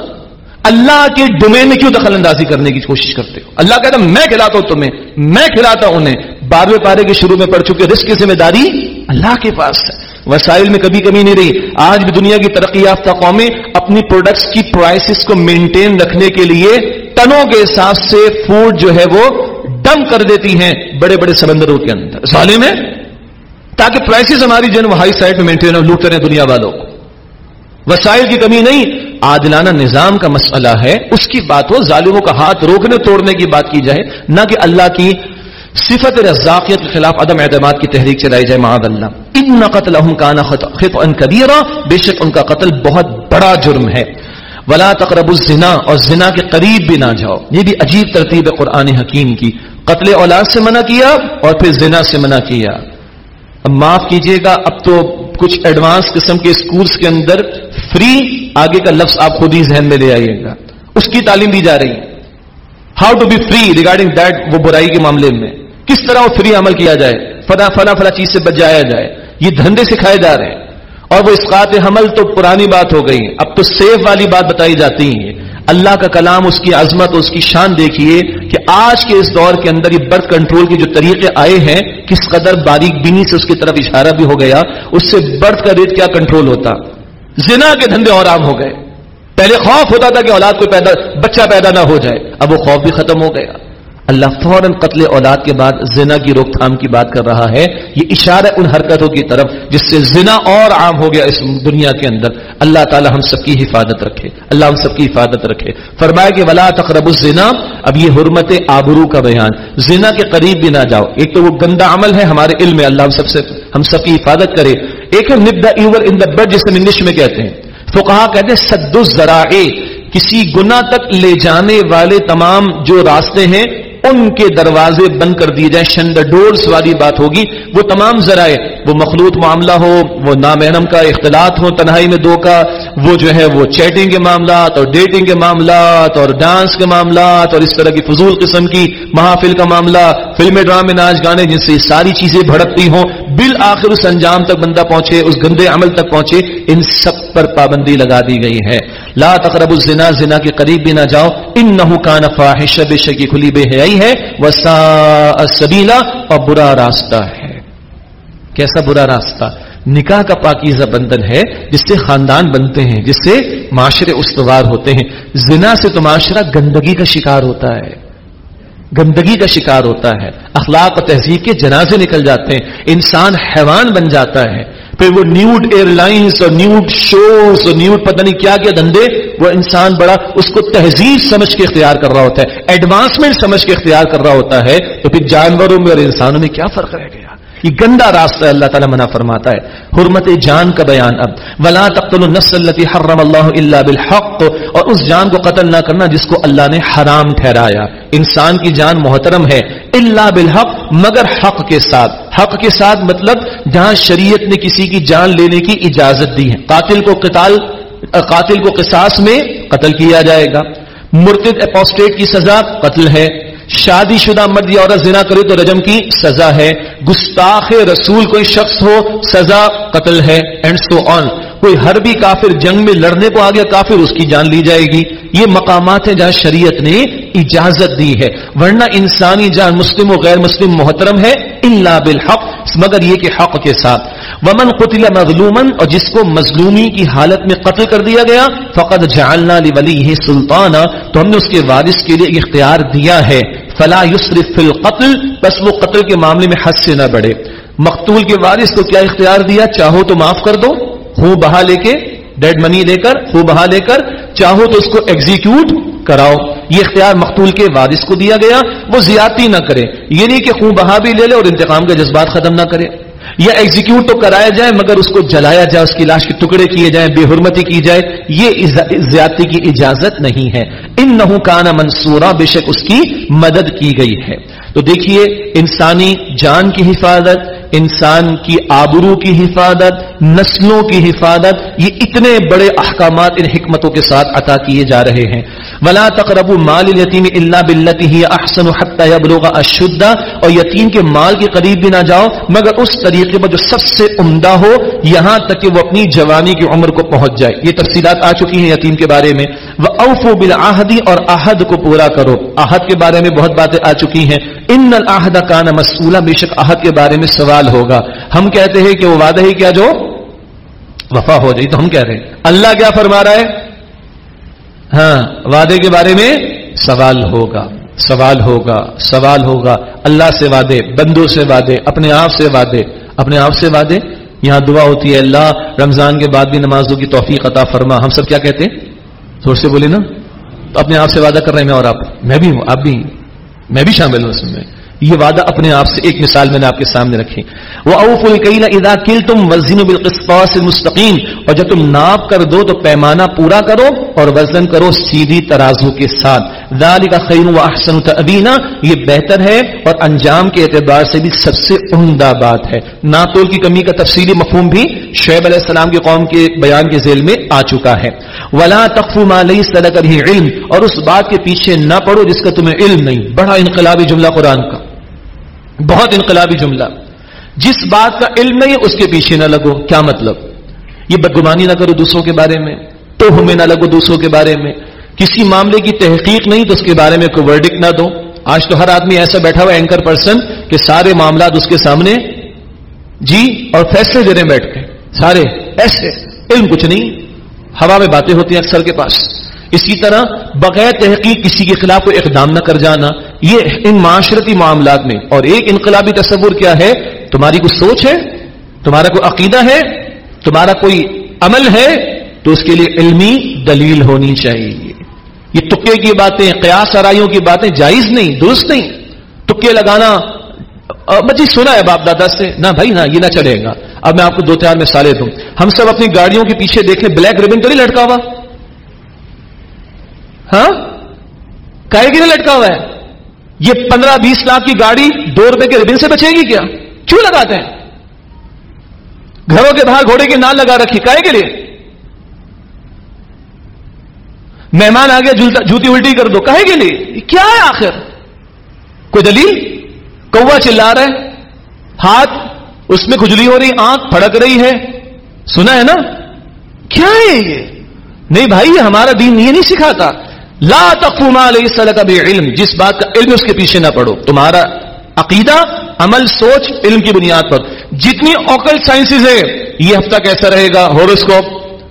اللہ کے ڈومین میں کیوں دخل اندازی کرنے کی کوشش کرتے ہو؟ اللہ کہتا میں کھلاتا ہوں تمہیں، میں کھلاتا ہوں انہیں۔ بارہویں پارے کے شروع میں پڑ چکے رسک کی ذمہ داری اللہ کے پاس ہے۔ وسائل میں کبھی کمی نہیں رہی۔ آج بھی دنیا کی ترقی یافتہ قومیں اپنی پروڈکٹس کی پرائسز کو مینٹین رکھنے کے لیے ٹنوں کے حساب سے فوڈ جو ہے وہ ڈم کر دیتی ہیں بڑے بڑے سمندروں کے اندر۔ سالے میں تاکہ پرائسز ہماری جو ہے ہائی سائڈ میں مینٹین لوٹتے رہے دنیا والوں کو۔ وسائل کی کمی نہیں، عادلانہ نظام کا مسئلہ ہے۔ اس کی بات ہو، ظالموں کا ہاتھ روکنے، توڑنے کی بات کی جائے، نہ کہ اللہ کی صفت رزاقیت کے خلاف عدم اعتماد کی تحریک چلائی جائے معاذ اللہ ان قتل کانا خط ان کبیرا بے شک ان کا قتل بہت بڑا جرم ہے۔ ولا تقرب الزنا۔ اور زنا کے قریب بھی نہ جاؤ۔ یہ بھی عجیب ترتیب ہے قرآن حکیم کی۔ قتل اولاد سے منع کیا اور پھر زنا سے منع کیا۔ اب معاف کیجیے گا، اب تو کچھ ایڈوانس قسم کے اسکولس کے اندر فری آگے کا لفظ آپ خود ہی ذہن میں لے آئیے گا۔ اس کی تعلیم دی جا رہی ہے۔ How to be free regarding that وہ برائی کے معاملے میں۔ کس طرح وہ فری عمل کیا جائے۔ فنا فنا فنا چیز سے بچایا جائے۔ یہ دھندے سکھائے جا رہے ہیں۔ اور وہ اسقات حمل تو پرانی بات ہو گئی اب تو سیف والی بات بتائی جاتی ہے اللہ کا کلام، اس کی عظمت، اس کی شان دیکھیے کہ آج کے اس دور کے اندر یہ برتھ کنٹرول کے جو طریقے آئے ہیں، کس قدر باریک بینی سے اس کی طرف اشارہ بھی ہو گیا، اس سے برتھ کا ریٹ کیا کنٹرول ہوتا؟ زنا کے دھندے اور عام ہو گئے۔ پہلے خوف ہوتا تھا کہ اولاد کو پیدا، بچہ پیدا نہ ہو جائے، اب وہ خوف بھی ختم ہو گیا۔ اللہ فوراً قتل اولاد کے بعد زنا کی روک تھام کی بات کر رہا ہے۔ یہ اشارہ ان حرکتوں کی طرف جس سے زنا اور عام ہو گیا اس دنیا کے اندر۔ اللہ تعالی ہم سب کی حفاظت رکھے۔ اللہ ہم سب کی حفاظت رکھے۔ فرمایا کہ ولا تقرب الزنا۔ اب یہ حرمت آبرو کا بیان۔ زنا کے قریب بھی نہ جاؤ۔ ایک تو وہ گندا عمل ہے ہمارے علم میں۔ اللہ ہم سب سے ہم سب کی حفاظت کرے۔ ایک ہے نب ایور ان دا بڈ جسے انگلش میں کہتے ہیں۔ تو کہا کہتے ہیں سد الزرائے کسی گنا تک لے جانے والے تمام جو راستے ہیں ان کے دروازے بند کر دیے جائیں شنڈ ڈورس والی بات ہوگی۔ وہ تمام ذرائع، وہ مخلوط معاملہ ہو، وہ نامحرم کا اختلاط ہو، تنہائی میں دو کا، وہ جو ہے، وہ چیٹنگ کے معاملات اور ڈیٹنگ کے معاملات اور ڈانس کے معاملات اور اس طرح کی فضول قسم کی محافل کا معاملہ فلم ڈرامے، ناچ، گانے، جن سے ساری چیزیں بھڑکتی ہوں، بالآخر اس انجام تک بندہ پہنچے، اس گندے عمل تک پہنچے، ان سب پر پابندی لگا دی گئی ہے۔ لا تقرب الزنا، زنا کے قریب بھی نہ جاؤ ان نہ کا نفا بے شکی کھلی بے حیائی ہے۔ وسا سبیلا اور برا راستہ ہے۔ کیسا برا راستہ؟ نکاح کا پاکیزہ بندن ہے، جس سے خاندان بنتے ہیں، جس سے معاشرے استوار ہوتے ہیں۔ زنا سے تو معاشرہ گندگی کا شکار ہوتا ہے۔ گندگی کا شکار ہوتا ہے۔ اخلاق و تہذیب کے جنازے نکل جاتے ہیں۔ انسان حیوان بن جاتا ہے۔ پھر وہ نیوڈ ایئر لائنس اور نیوڈ شوز اور نیوڈ پتہ نہیں کیا کیا دھندے، وہ انسان بڑا اس کو تہذیب سمجھ کے اختیار کر رہا ہوتا ہے ایڈوانسمنٹ سمجھ کے اختیار کر رہا ہوتا ہے، تو پھر جانوروں میں اور انسانوں میں کیا فرق رہ گیا؟ یہ گندا راستہ ہے اللہ تعالیٰ منع فرماتا ہے۔ حرمت جان کا بیان اب۔ ولا تقتل النفس التي حرم الله الا بالحق۔ اور اس جان کو قتل نہ کرنا جس کو اللہ نے حرام ٹھہرایا۔ انسان کی جان محترم ہے۔ الا بالحق، مگر حق کے ساتھ۔ حق کے ساتھ مطلب جہاں شریعت نے کسی کی جان لینے کی اجازت دی ہے۔ قاتل کو قتال، قاتل کو قصاص میں قتل کیا جائے گا۔ مرتد اپوسٹیٹ کی سزا قتل ہے۔ شادی شدہ مرد یا عورت زنا کرے تو رجم کی سزا ہے۔ گستاخ رسول کوئی شخص ہو، سزا قتل ہے۔ اینڈ سو آن کوئی ہر بھی کافر جنگ میں لڑنے کو آگے کافر اس کی جان لی جائے گی۔ یہ مقامات ہیں جہاں شریعت نے اجازت دی ہے۔ ورنہ انسانی جان مسلم و غیر مسلم محترم ہے اللہ بالحق، مگر یہ کہ حق کے ساتھ۔ ومن قتل مظلومن اور جس کو مظلومی کی حالت میں قتل کر دیا گیا فقط جعلنا لولی سلطانہ تو ہم نے اس کے وارث کے لیے اختیار دیا ہے۔ فلا یسرف فی القتل، بس وہ قتل کے معاملے میں حد سے نہ بڑھے۔ مقتول کے وارث کو کیا اختیار دیا؟ چاہو تو معاف کر دو ہوں بہا لے کے ڈیڈ منی لے کر ہو بہا لے کر، چاہو تو اس کو ایگزیکیوٹ کراؤ۔ یہ اختیار مقتول کے وارث کو دیا گیا۔ وہ زیادتی نہ کرے۔ یہ نہیں کہ خون بہا بھی لے لے اور انتقام کے جذبات ختم نہ کرے۔ یا ایگزیکیوٹ تو کرایا جائے، مگر اس کو جلایا جائے، اس کی لاش کے ٹکڑے کیے جائیں، بے حرمتی کی جائے۔ یہ زیادتی کی اجازت نہیں ہے۔ ان نحو کانا منصورہ بے شک اس کی مدد کی گئی ہے۔ تو دیکھیے، انسانی جان کی حفاظت انسان کی آبرو کی حفاظت، نسلوں کی حفاظت، یہ اتنے بڑے احکامات ان حکمتوں کے ساتھ عطا کیے جا رہے ہیں۔ ولا تقرب مال یتیم اللہ بلتی ہی احسن يبلغ اشدہ اور یتیم کے مال کے قریب بھی نہ جاؤ، مگر اس طریقے پر جو سب سے عمدہ ہو، یہاں تک کہ وہ اپنی جوانی کی عمر کو پہنچ جائے۔ یہ تفصیلات آ چکی ہیں یتیم کے بارے میں۔ وہ اوفو بالآحدی اور عہد کو پورا کرو۔ عہد کے بارے میں بہت باتیں آ چکی ہیں۔ ان العہد کان مسئولہ بے شک عہد کے بارے میں سوال ہوگا۔ ہم کہتے ہیں کہ وہ وعدہ ہی کیا جو وفا ہو جائے تو ہم کہہ رہے ہیں۔ اللہ کیا فرما رہا ہے؟ ہاں وعدے کے بارے میں سوال ہوگا سوال ہوگا سوال ہوگا۔ اللہ سے وعدے، بندوں سے وعدے، اپنے آپ سے وعدے، اپنے آپ سے وعدے۔ یہاں دعا ہوتی ہے، اللہ رمضان کے بعد بھی نمازوں کی توفیق عطا فرما۔ ہم سب کیا کہتے ہیں؟ تھوڑے سے بولے نا۔ تو اپنے آپ سے وعدہ کر رہے ہیں میں اور آپ۔ میں بھی ہوں، آپ بھی میں بھی شامل ہوں اس میں۔ یہ وعدہ اپنے آپ سے ایک مثال میں نے آپ کے سامنے رکھی۔ وہ اوف القین ادا کل تم وزین بالقسط مستقیم اور جب تم ناپ کر دو تو پیمانہ پورا کرو اور وزن کرو سیدھی ترازو کے ساتھ۔ دال کا خیر و احسن ابینا یہ بہتر ہے اور انجام کے اعتبار سے بھی سب سے عمدہ بات ہے۔ ناتول کی کمی کا تفصیلی مفہوم بھی شعیب علیہ السلام کے قوم کے بیان کے ذیل میں آ چکا ہے۔ ولا تخف ما ليس لك به علم۔ اور اس بات کے پیچھے نہ پڑو جس کا تمہیں علم نہیں۔ بڑا انقلابی جملہ قرآن کا۔ بہت انقلابی جملہ۔ جس بات کا علم نہیں، اس کے پیچھے نہ لگو۔ کیا مطلب؟ یہ بدگمانی نہ کرو دوسروں کے بارے میں۔ تو ہمیں نہ لگو دوسروں کے بارے میں۔ کسی معاملے کی تحقیق نہیں تو اس کے بارے میں کوئی ورڈک نہ دو۔ آج تو ہر آدمی ایسا بیٹھا ہوا اینکر پرسن کہ سارے معاملات اس کے سامنے۔ جی اور فیصلے دے رہے ہیں بیٹھ کے۔ سارے، ایسے، علم کچھ نہیں۔ ہوا میں باتیں ہوتی ہیں اکثر کے پاس۔ اسی طرح بغیر تحقیق کسی کے خلاف کوئی اقدام نہ کر جانا، یہ ان معاشرتی معاملات میں، اور ایک انقلابی تصور کیا ہے؟ تمہاری کوئی سوچ ہے؟ تمہارا کوئی عقیدہ ہے؟ تمہارا کوئی عمل ہے؟ تو اس کے لیے علمی دلیل ہونی چاہیے۔ یہ تکے کی باتیں، قیاس آرائیوں کی باتیں جائز نہیں، درست نہیں۔ تکے لگانا بچی سنا ہے باپ دادا سے، نہ بھائی، نہ، یہ نہ چلے گا۔ اب میں آپ کو دو چار مثالیں دوں۔ ہم سب اپنی گاڑیوں کے پیچھے دیکھیں بلیک ریبن تو نہیں لٹکا ہوا؟ ہاں؟ کہے کی نہیں لٹکا ہوا ہے؟ یہ پندرہ بیس لاکھ کی گاڑی دو روپے کے ریبن سے بچے گی کیا؟ کیوں لگاتے ہیں؟ گھروں کے باہر گھوڑے کی نال لگا رکھی کہے کے لیے؟ مہمان آ گیا جوتی الٹی کر دو کہے کے لیے؟ کیا ہے آخر؟ کوئی دلیل؟ کوا چلا رہا ہے، ہاتھ اس میں کھجلی ہو رہی، آنکھ پھڑک رہی ہے۔ سنا ہے نا؟ کیا ہے یہ؟ نہیں بھائی ہمارا دین یہ نہیں سکھاتا۔ لا تقوما علیہ السلام کا علم جس بات کا علم اس کے پیچھے نہ پڑو۔ تمہارا عقیدہ، عمل، سوچ، علم کی بنیاد پر۔ جتنی اوکل سائنسز ہے یہ ہفتہ کیسا رہے گا؟ ہورسکوپ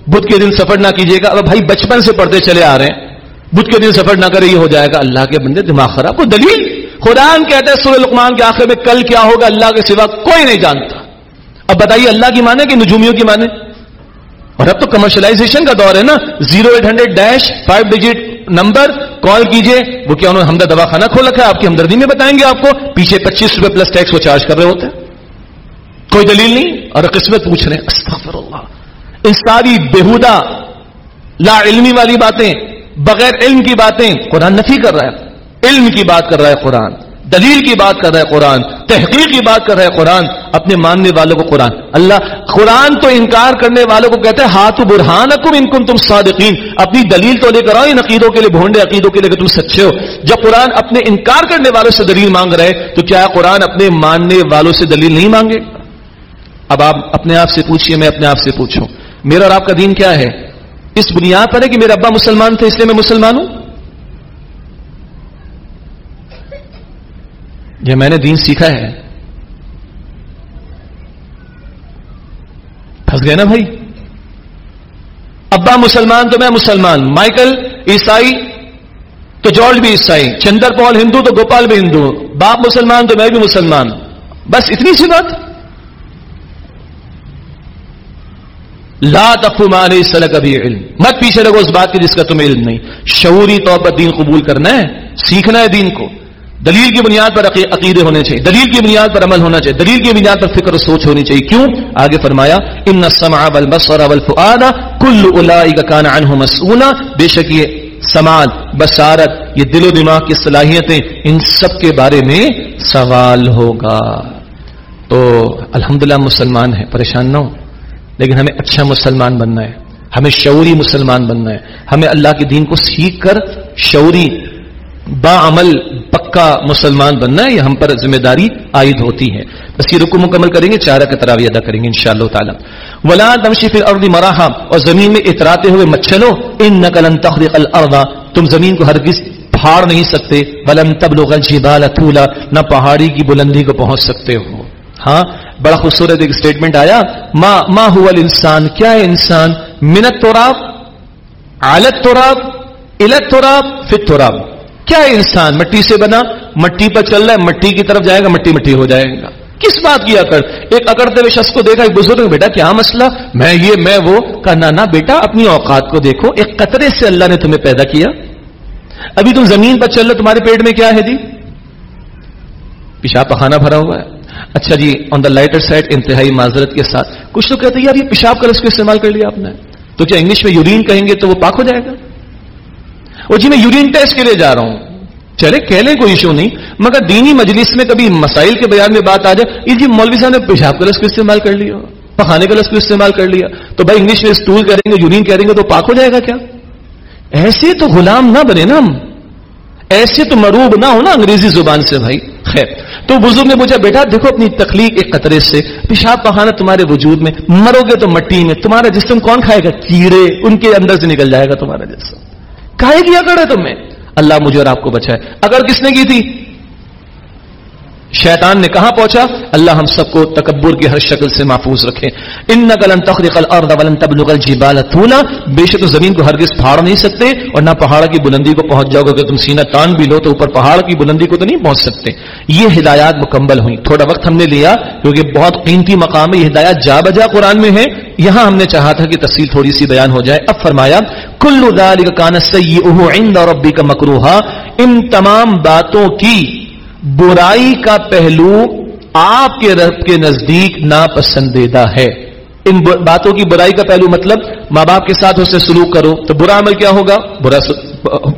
بدھ کے دن سفر نہ کیجیے گا۔ بھائی بچپن سے پڑھتے چلے آ رہے ہیں۔ بدھ کے دن سفر نہ کرے، یہ ہو جائے گا۔ اللہ کے بندے، دماغ خراب۔ کو دلیل؟ قرآن کہتے ہیں سورہ لقمان کے آخر میں کل کیا ہوگا؟ اللہ کے سوا کوئی نہیں جانتا۔ اب بتائیے، اللہ کی مانے کہ نجومیوں کی مانے؟ اور اب تو کمرشلائزیشن کا دور ہے نا۔ Zero eight hundred dash five digit number call کیجیے۔ وہ کیا انہوں نے ہمدرد دواخانہ کھول رکھا ہے، آپ کی ہمدردی میں بتائیں گے آپ کو۔ پیچھے پچیس روپے پلس ٹیکس وہ چارج کر رہے ہوتے ہیں۔ کوئی دلیل نہیں؟ اور قسمت پوچھ رہے ہیں استغفر اللہ ان ساری بےحدہ لا علمی والی باتیں، بغیر علم کی باتیں، قرآن نفی کر رہا ہے۔ علم کی بات کر رہا ہے قرآن۔ دلیل کی بات کر رہا ہے قرآن، تحقیق کی بات کر رہا ہے قرآن، اپنے ماننے والوں کو قرآن۔ اللہ، قرآن تو انکار کرنے والوں کو کہتے ہیں ہاتھ برہان کم تم صادقین۔ اپنی دلیل تو لے کر آؤ، ان عقیدوں کے لیے، بھونڈے عقیدوں کے لیے کہ تم سچے ہو۔ جب قرآن اپنے انکار کرنے والوں سے دلیل مانگ رہے تو کیا قرآن اپنے ماننے والوں سے دلیل نہیں مانگے؟ اب آپ اپنے آپ سے پوچھئے، میں اپنے آپ سے پوچھوں۔ میرا اور آپ کا دین کیا ہے؟ اس بنیاد پر ہے کہ میرے ابا مسلمان تھے، اس لیے میں مسلمان ہوں؟ یہ میں نے دین سیکھا ہے۔ پھنس گئے نا بھائی؟ ابا مسلمان تو میں مسلمان، مائیکل عیسائی تو جارج بھی عیسائی، چندر پال ہندو تو گوپال بھی ہندو، باپ مسلمان تو میں بھی مسلمان۔ بس اتنی سی بات؟ لا تفمانے سلک ابھی علم۔ مت پیچھے لگو اس بات کی جس کا تمہیں علم نہیں۔ شعوری طور پر دین قبول کرنا ہے، سیکھنا ہے دین کو۔ دلیل کی بنیاد پر عقیدے ہونے چاہیے۔ دلیل کی بنیاد پر عمل ہونا چاہیے۔ دلیل کی بنیاد پر فکر و سوچ ہونی چاہیے۔ کیوں؟ آگے فرمایا، ان السمع والبصر والفؤاد كل اولئک کان عنه مسؤولا بے شک یہ سماعت، بصارت، یہ دل و دماغ کی صلاحیتیں ان سب کے بارے میں سوال ہوگا۔ تو الحمدللہ مسلمان ہے پریشان نہ ہو لیکن ہمیں اچھا مسلمان بننا ہے۔ ہمیں شعوری مسلمان بننا ہے۔ ہمیں اللہ کے دین کو سیکھ کر شعوری با عمل پکا مسلمان بننا ہے یہ ہم پر ذمہ داری عائد ہوتی ہے۔ بس یہ رکو مکمل کریں گے، چارہ کا تراوی ادا کریں گے ان شاء اللہ تعالیٰ۔ ولا دمشی پھر اردی مراحا اور زمین میں اتراتے ہوئے مچھلو ان نقل تخریق الردا تم زمین کو ہرگز پھاڑ نہیں سکتے۔ ولن تبلغ الجبال طولا، نہ پہاڑی کی بلندی کو پہنچ سکتے ہو۔ ہاں بڑا خوبصورت ایک اسٹیٹمنٹ آیا۔ ما ما ہوا انسان کیا ہے انسان؟ منت توراب عالت توراب الت توراب فت توراب کیا انسان مٹی سے بنا؟ مٹی پر چل رہا ہے، مٹی کی طرف جائے گا، مٹی مٹی ہو جائے گا۔ کس بات کی اکڑ؟ ایک اکڑتے ہوئے شخص کو دیکھا، ایک بزرگ بیٹا کیا مسئلہ؟ میں یہ، میں وہ کہا نہ بیٹا اپنی اوقات کو دیکھو، ایک قطرے سے اللہ نے تمہیں پیدا کیا۔ ابھی تم زمین پر چل رہے تمہارے پیٹ میں کیا ہے جی؟ پیشاب پخانا بھرا ہوا ہے۔ اچھا جی آن دا لائٹر سائڈ انتہائی معذرت کے ساتھ۔ کچھ تو کہتے ہیں، یار یہ پیشاب کا کو استعمال کر لیا آپ نے۔ تو کیا انگلش میں یورین کہیں گے تو وہ پاک ہو جائے گا؟ وہ جی میں یورین ٹیسٹ کے لیے جا رہا ہوں۔ چلے، کہہ لیں کوئی ایشو نہیں، مگر دینی مجلس میں کبھی مسائل کے بیان میں بات آ جائے، یہ جی مولوی صاحب نے پیشاب کا کو استعمال کر لیا؟ پخانے کا لفظ کو استعمال کر لیا؟ تو بھائی انگلش میں اسٹول کریں گے یورین کریں گے تو پاک ہو جائے گا کیا؟ ایسے تو غلام نہ بنے نا ہم۔ ایسے تو مروب نہ ہو نا انگریزی زبان سے بھائی۔ خیر، تو بزرگ نے پوچھا، بیٹا، دیکھو اپنی تخلیق ایک قطرے سے، پیشاب پہانا تمہارے وجود میں مرو گے تو مٹی میں، تمہارا جسم کون کھائے گا؟ کیڑے، ان کے اندر سے نکل جائے گا تمہارا جسم۔ کھائے کیا کرے نے اللہ مجھے اور آپ کو بچائے۔ اگر کس نے کی تھی؟ شیطان نے کہاں پہنچا؟ اللہ ہم سب کو تکبر کی ہر شکل سے محفوظ رکھے۔ ان نقل تخریق الجبال طولا۔ بے شک زمین کو ہرگز پھاڑ نہیں سکتے اور نہ پہاڑ کی بلندی کو پہنچ جاؤ گے۔ تم سینہ تان بھی لو تو اوپر پہاڑ کی بلندی کو تو نہیں پہنچ سکتے۔ یہ ہدایات مکمل ہوئی تھوڑا وقت ہم نے لیا کیونکہ بہت قیمتی مقام ہے۔ یہ ہدایات جا بجا قرآن میں ہے یہاں ہم نے چاہا تھا کہ تفصیل تھوڑی سی بیان ہو جائے۔ اب فرمایا، کل کان عند ربک مکروہا ان تمام باتوں کی برائی کا پہلو آپ کے رب کے نزدیک ناپسندیدہ ہے۔ ان باتوں کی برائی کا پہلو مطلب ماں باپ کے ساتھ اسے سلوک کرو تو برا عمل کیا ہوگا؟ برا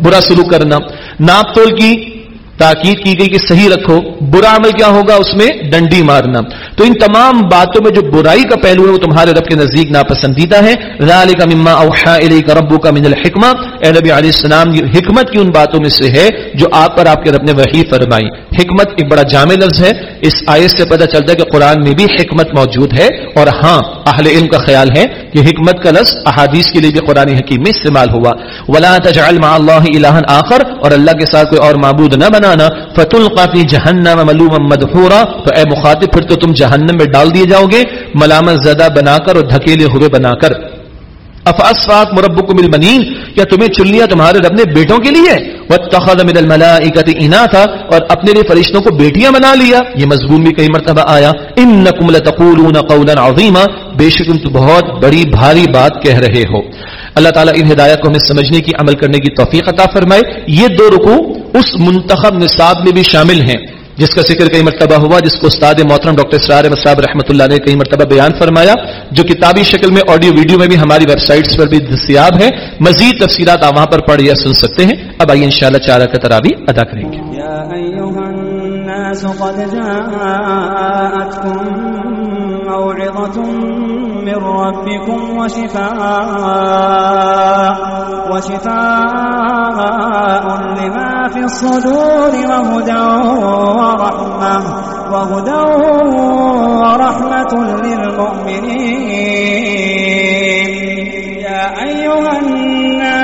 برا سلوک کرنا۔ ناپ تول کی تاکید کی گئی کہ صحیح رکھو، برا عمل کیا ہوگا؟ اس میں ڈنڈی مارنا۔ تو ان تمام باتوں میں جو برائی کا پہلو ہے، وہ تمہارے رب کے نزدیک ناپسندیدہ ہے۔ ذالک مما اوحا الیک ربک من الحکمہ۔ اے نبی علیہ السلام، یہ حکمت کی ان باتوں میں سے ہے جو آپ پر آپ کے رب نے وحی فرمائی۔ حکمت ایک بڑا جامع لفظ ہے۔ اس آیت سے پتہ چلتا ہے کہ قرآن میں بھی حکمت موجود ہے۔ اور ہاں اہل علم کا خیال ہے کہ حکمت کا لفظ احادیث کے لیے بھی قرآن حکیم میں استعمال ہوا۔ ولا تجعل مع اللہ الہ آخر۔ اور اللہ کے ساتھ کوئی اور معبود نہ بنا۔ بنانا فت القافی جہنم ملوم مدحورا. تو اے مخاطب، پھر تو تم جہنم میں ڈال دیے جاؤ گے، ملامت زدہ بنا کر اور دھکیلے ہوئے بنا کر افاسفاق مربک مل بنین کیا تمہیں چن لیا تمہارے رب نے بیٹوں کے لیے؟ واتخذ من الملائکۃ اناثا اور اپنے لیے فرشتوں کو بیٹیاں بنا لیا۔ یہ مضمون بھی کئی مرتبہ آیا۔ انکم لتقولون قولا عظیما۔ بے شک تم تو بہت بڑی بھاری بات کہہ رہے ہو۔ اللہ تعالیٰ ان ہدایت کو ہمیں سمجھنے کی، عمل کرنے کی توفیق عطا فرمائے۔ یہ دو رکو اس منتخب نصاب میں بھی شامل ہیں۔ جس کا ذکر کئی مرتبہ ہوا، جس کو استاد محترم ڈاکٹر سرار صاحب رحمۃ اللہ نے کئی مرتبہ بیان فرمایا، جو کتابی شکل میں آڈیو ویڈیو میں بھی ہماری ویب سائٹس پر بھی دستیاب ہے مزید تفصیلات آپ وہاں پر پڑھ یا سن سکتے ہیں۔ اب آئیے ان شاء اللہ چارہ کا ترابی ادا کریں گے۔ الناس قد جاءتكم موعظة من ربكم وشفاء وشفاء لما في الصدور وهدى ورحمة وهدى ورحمة للمؤمنين.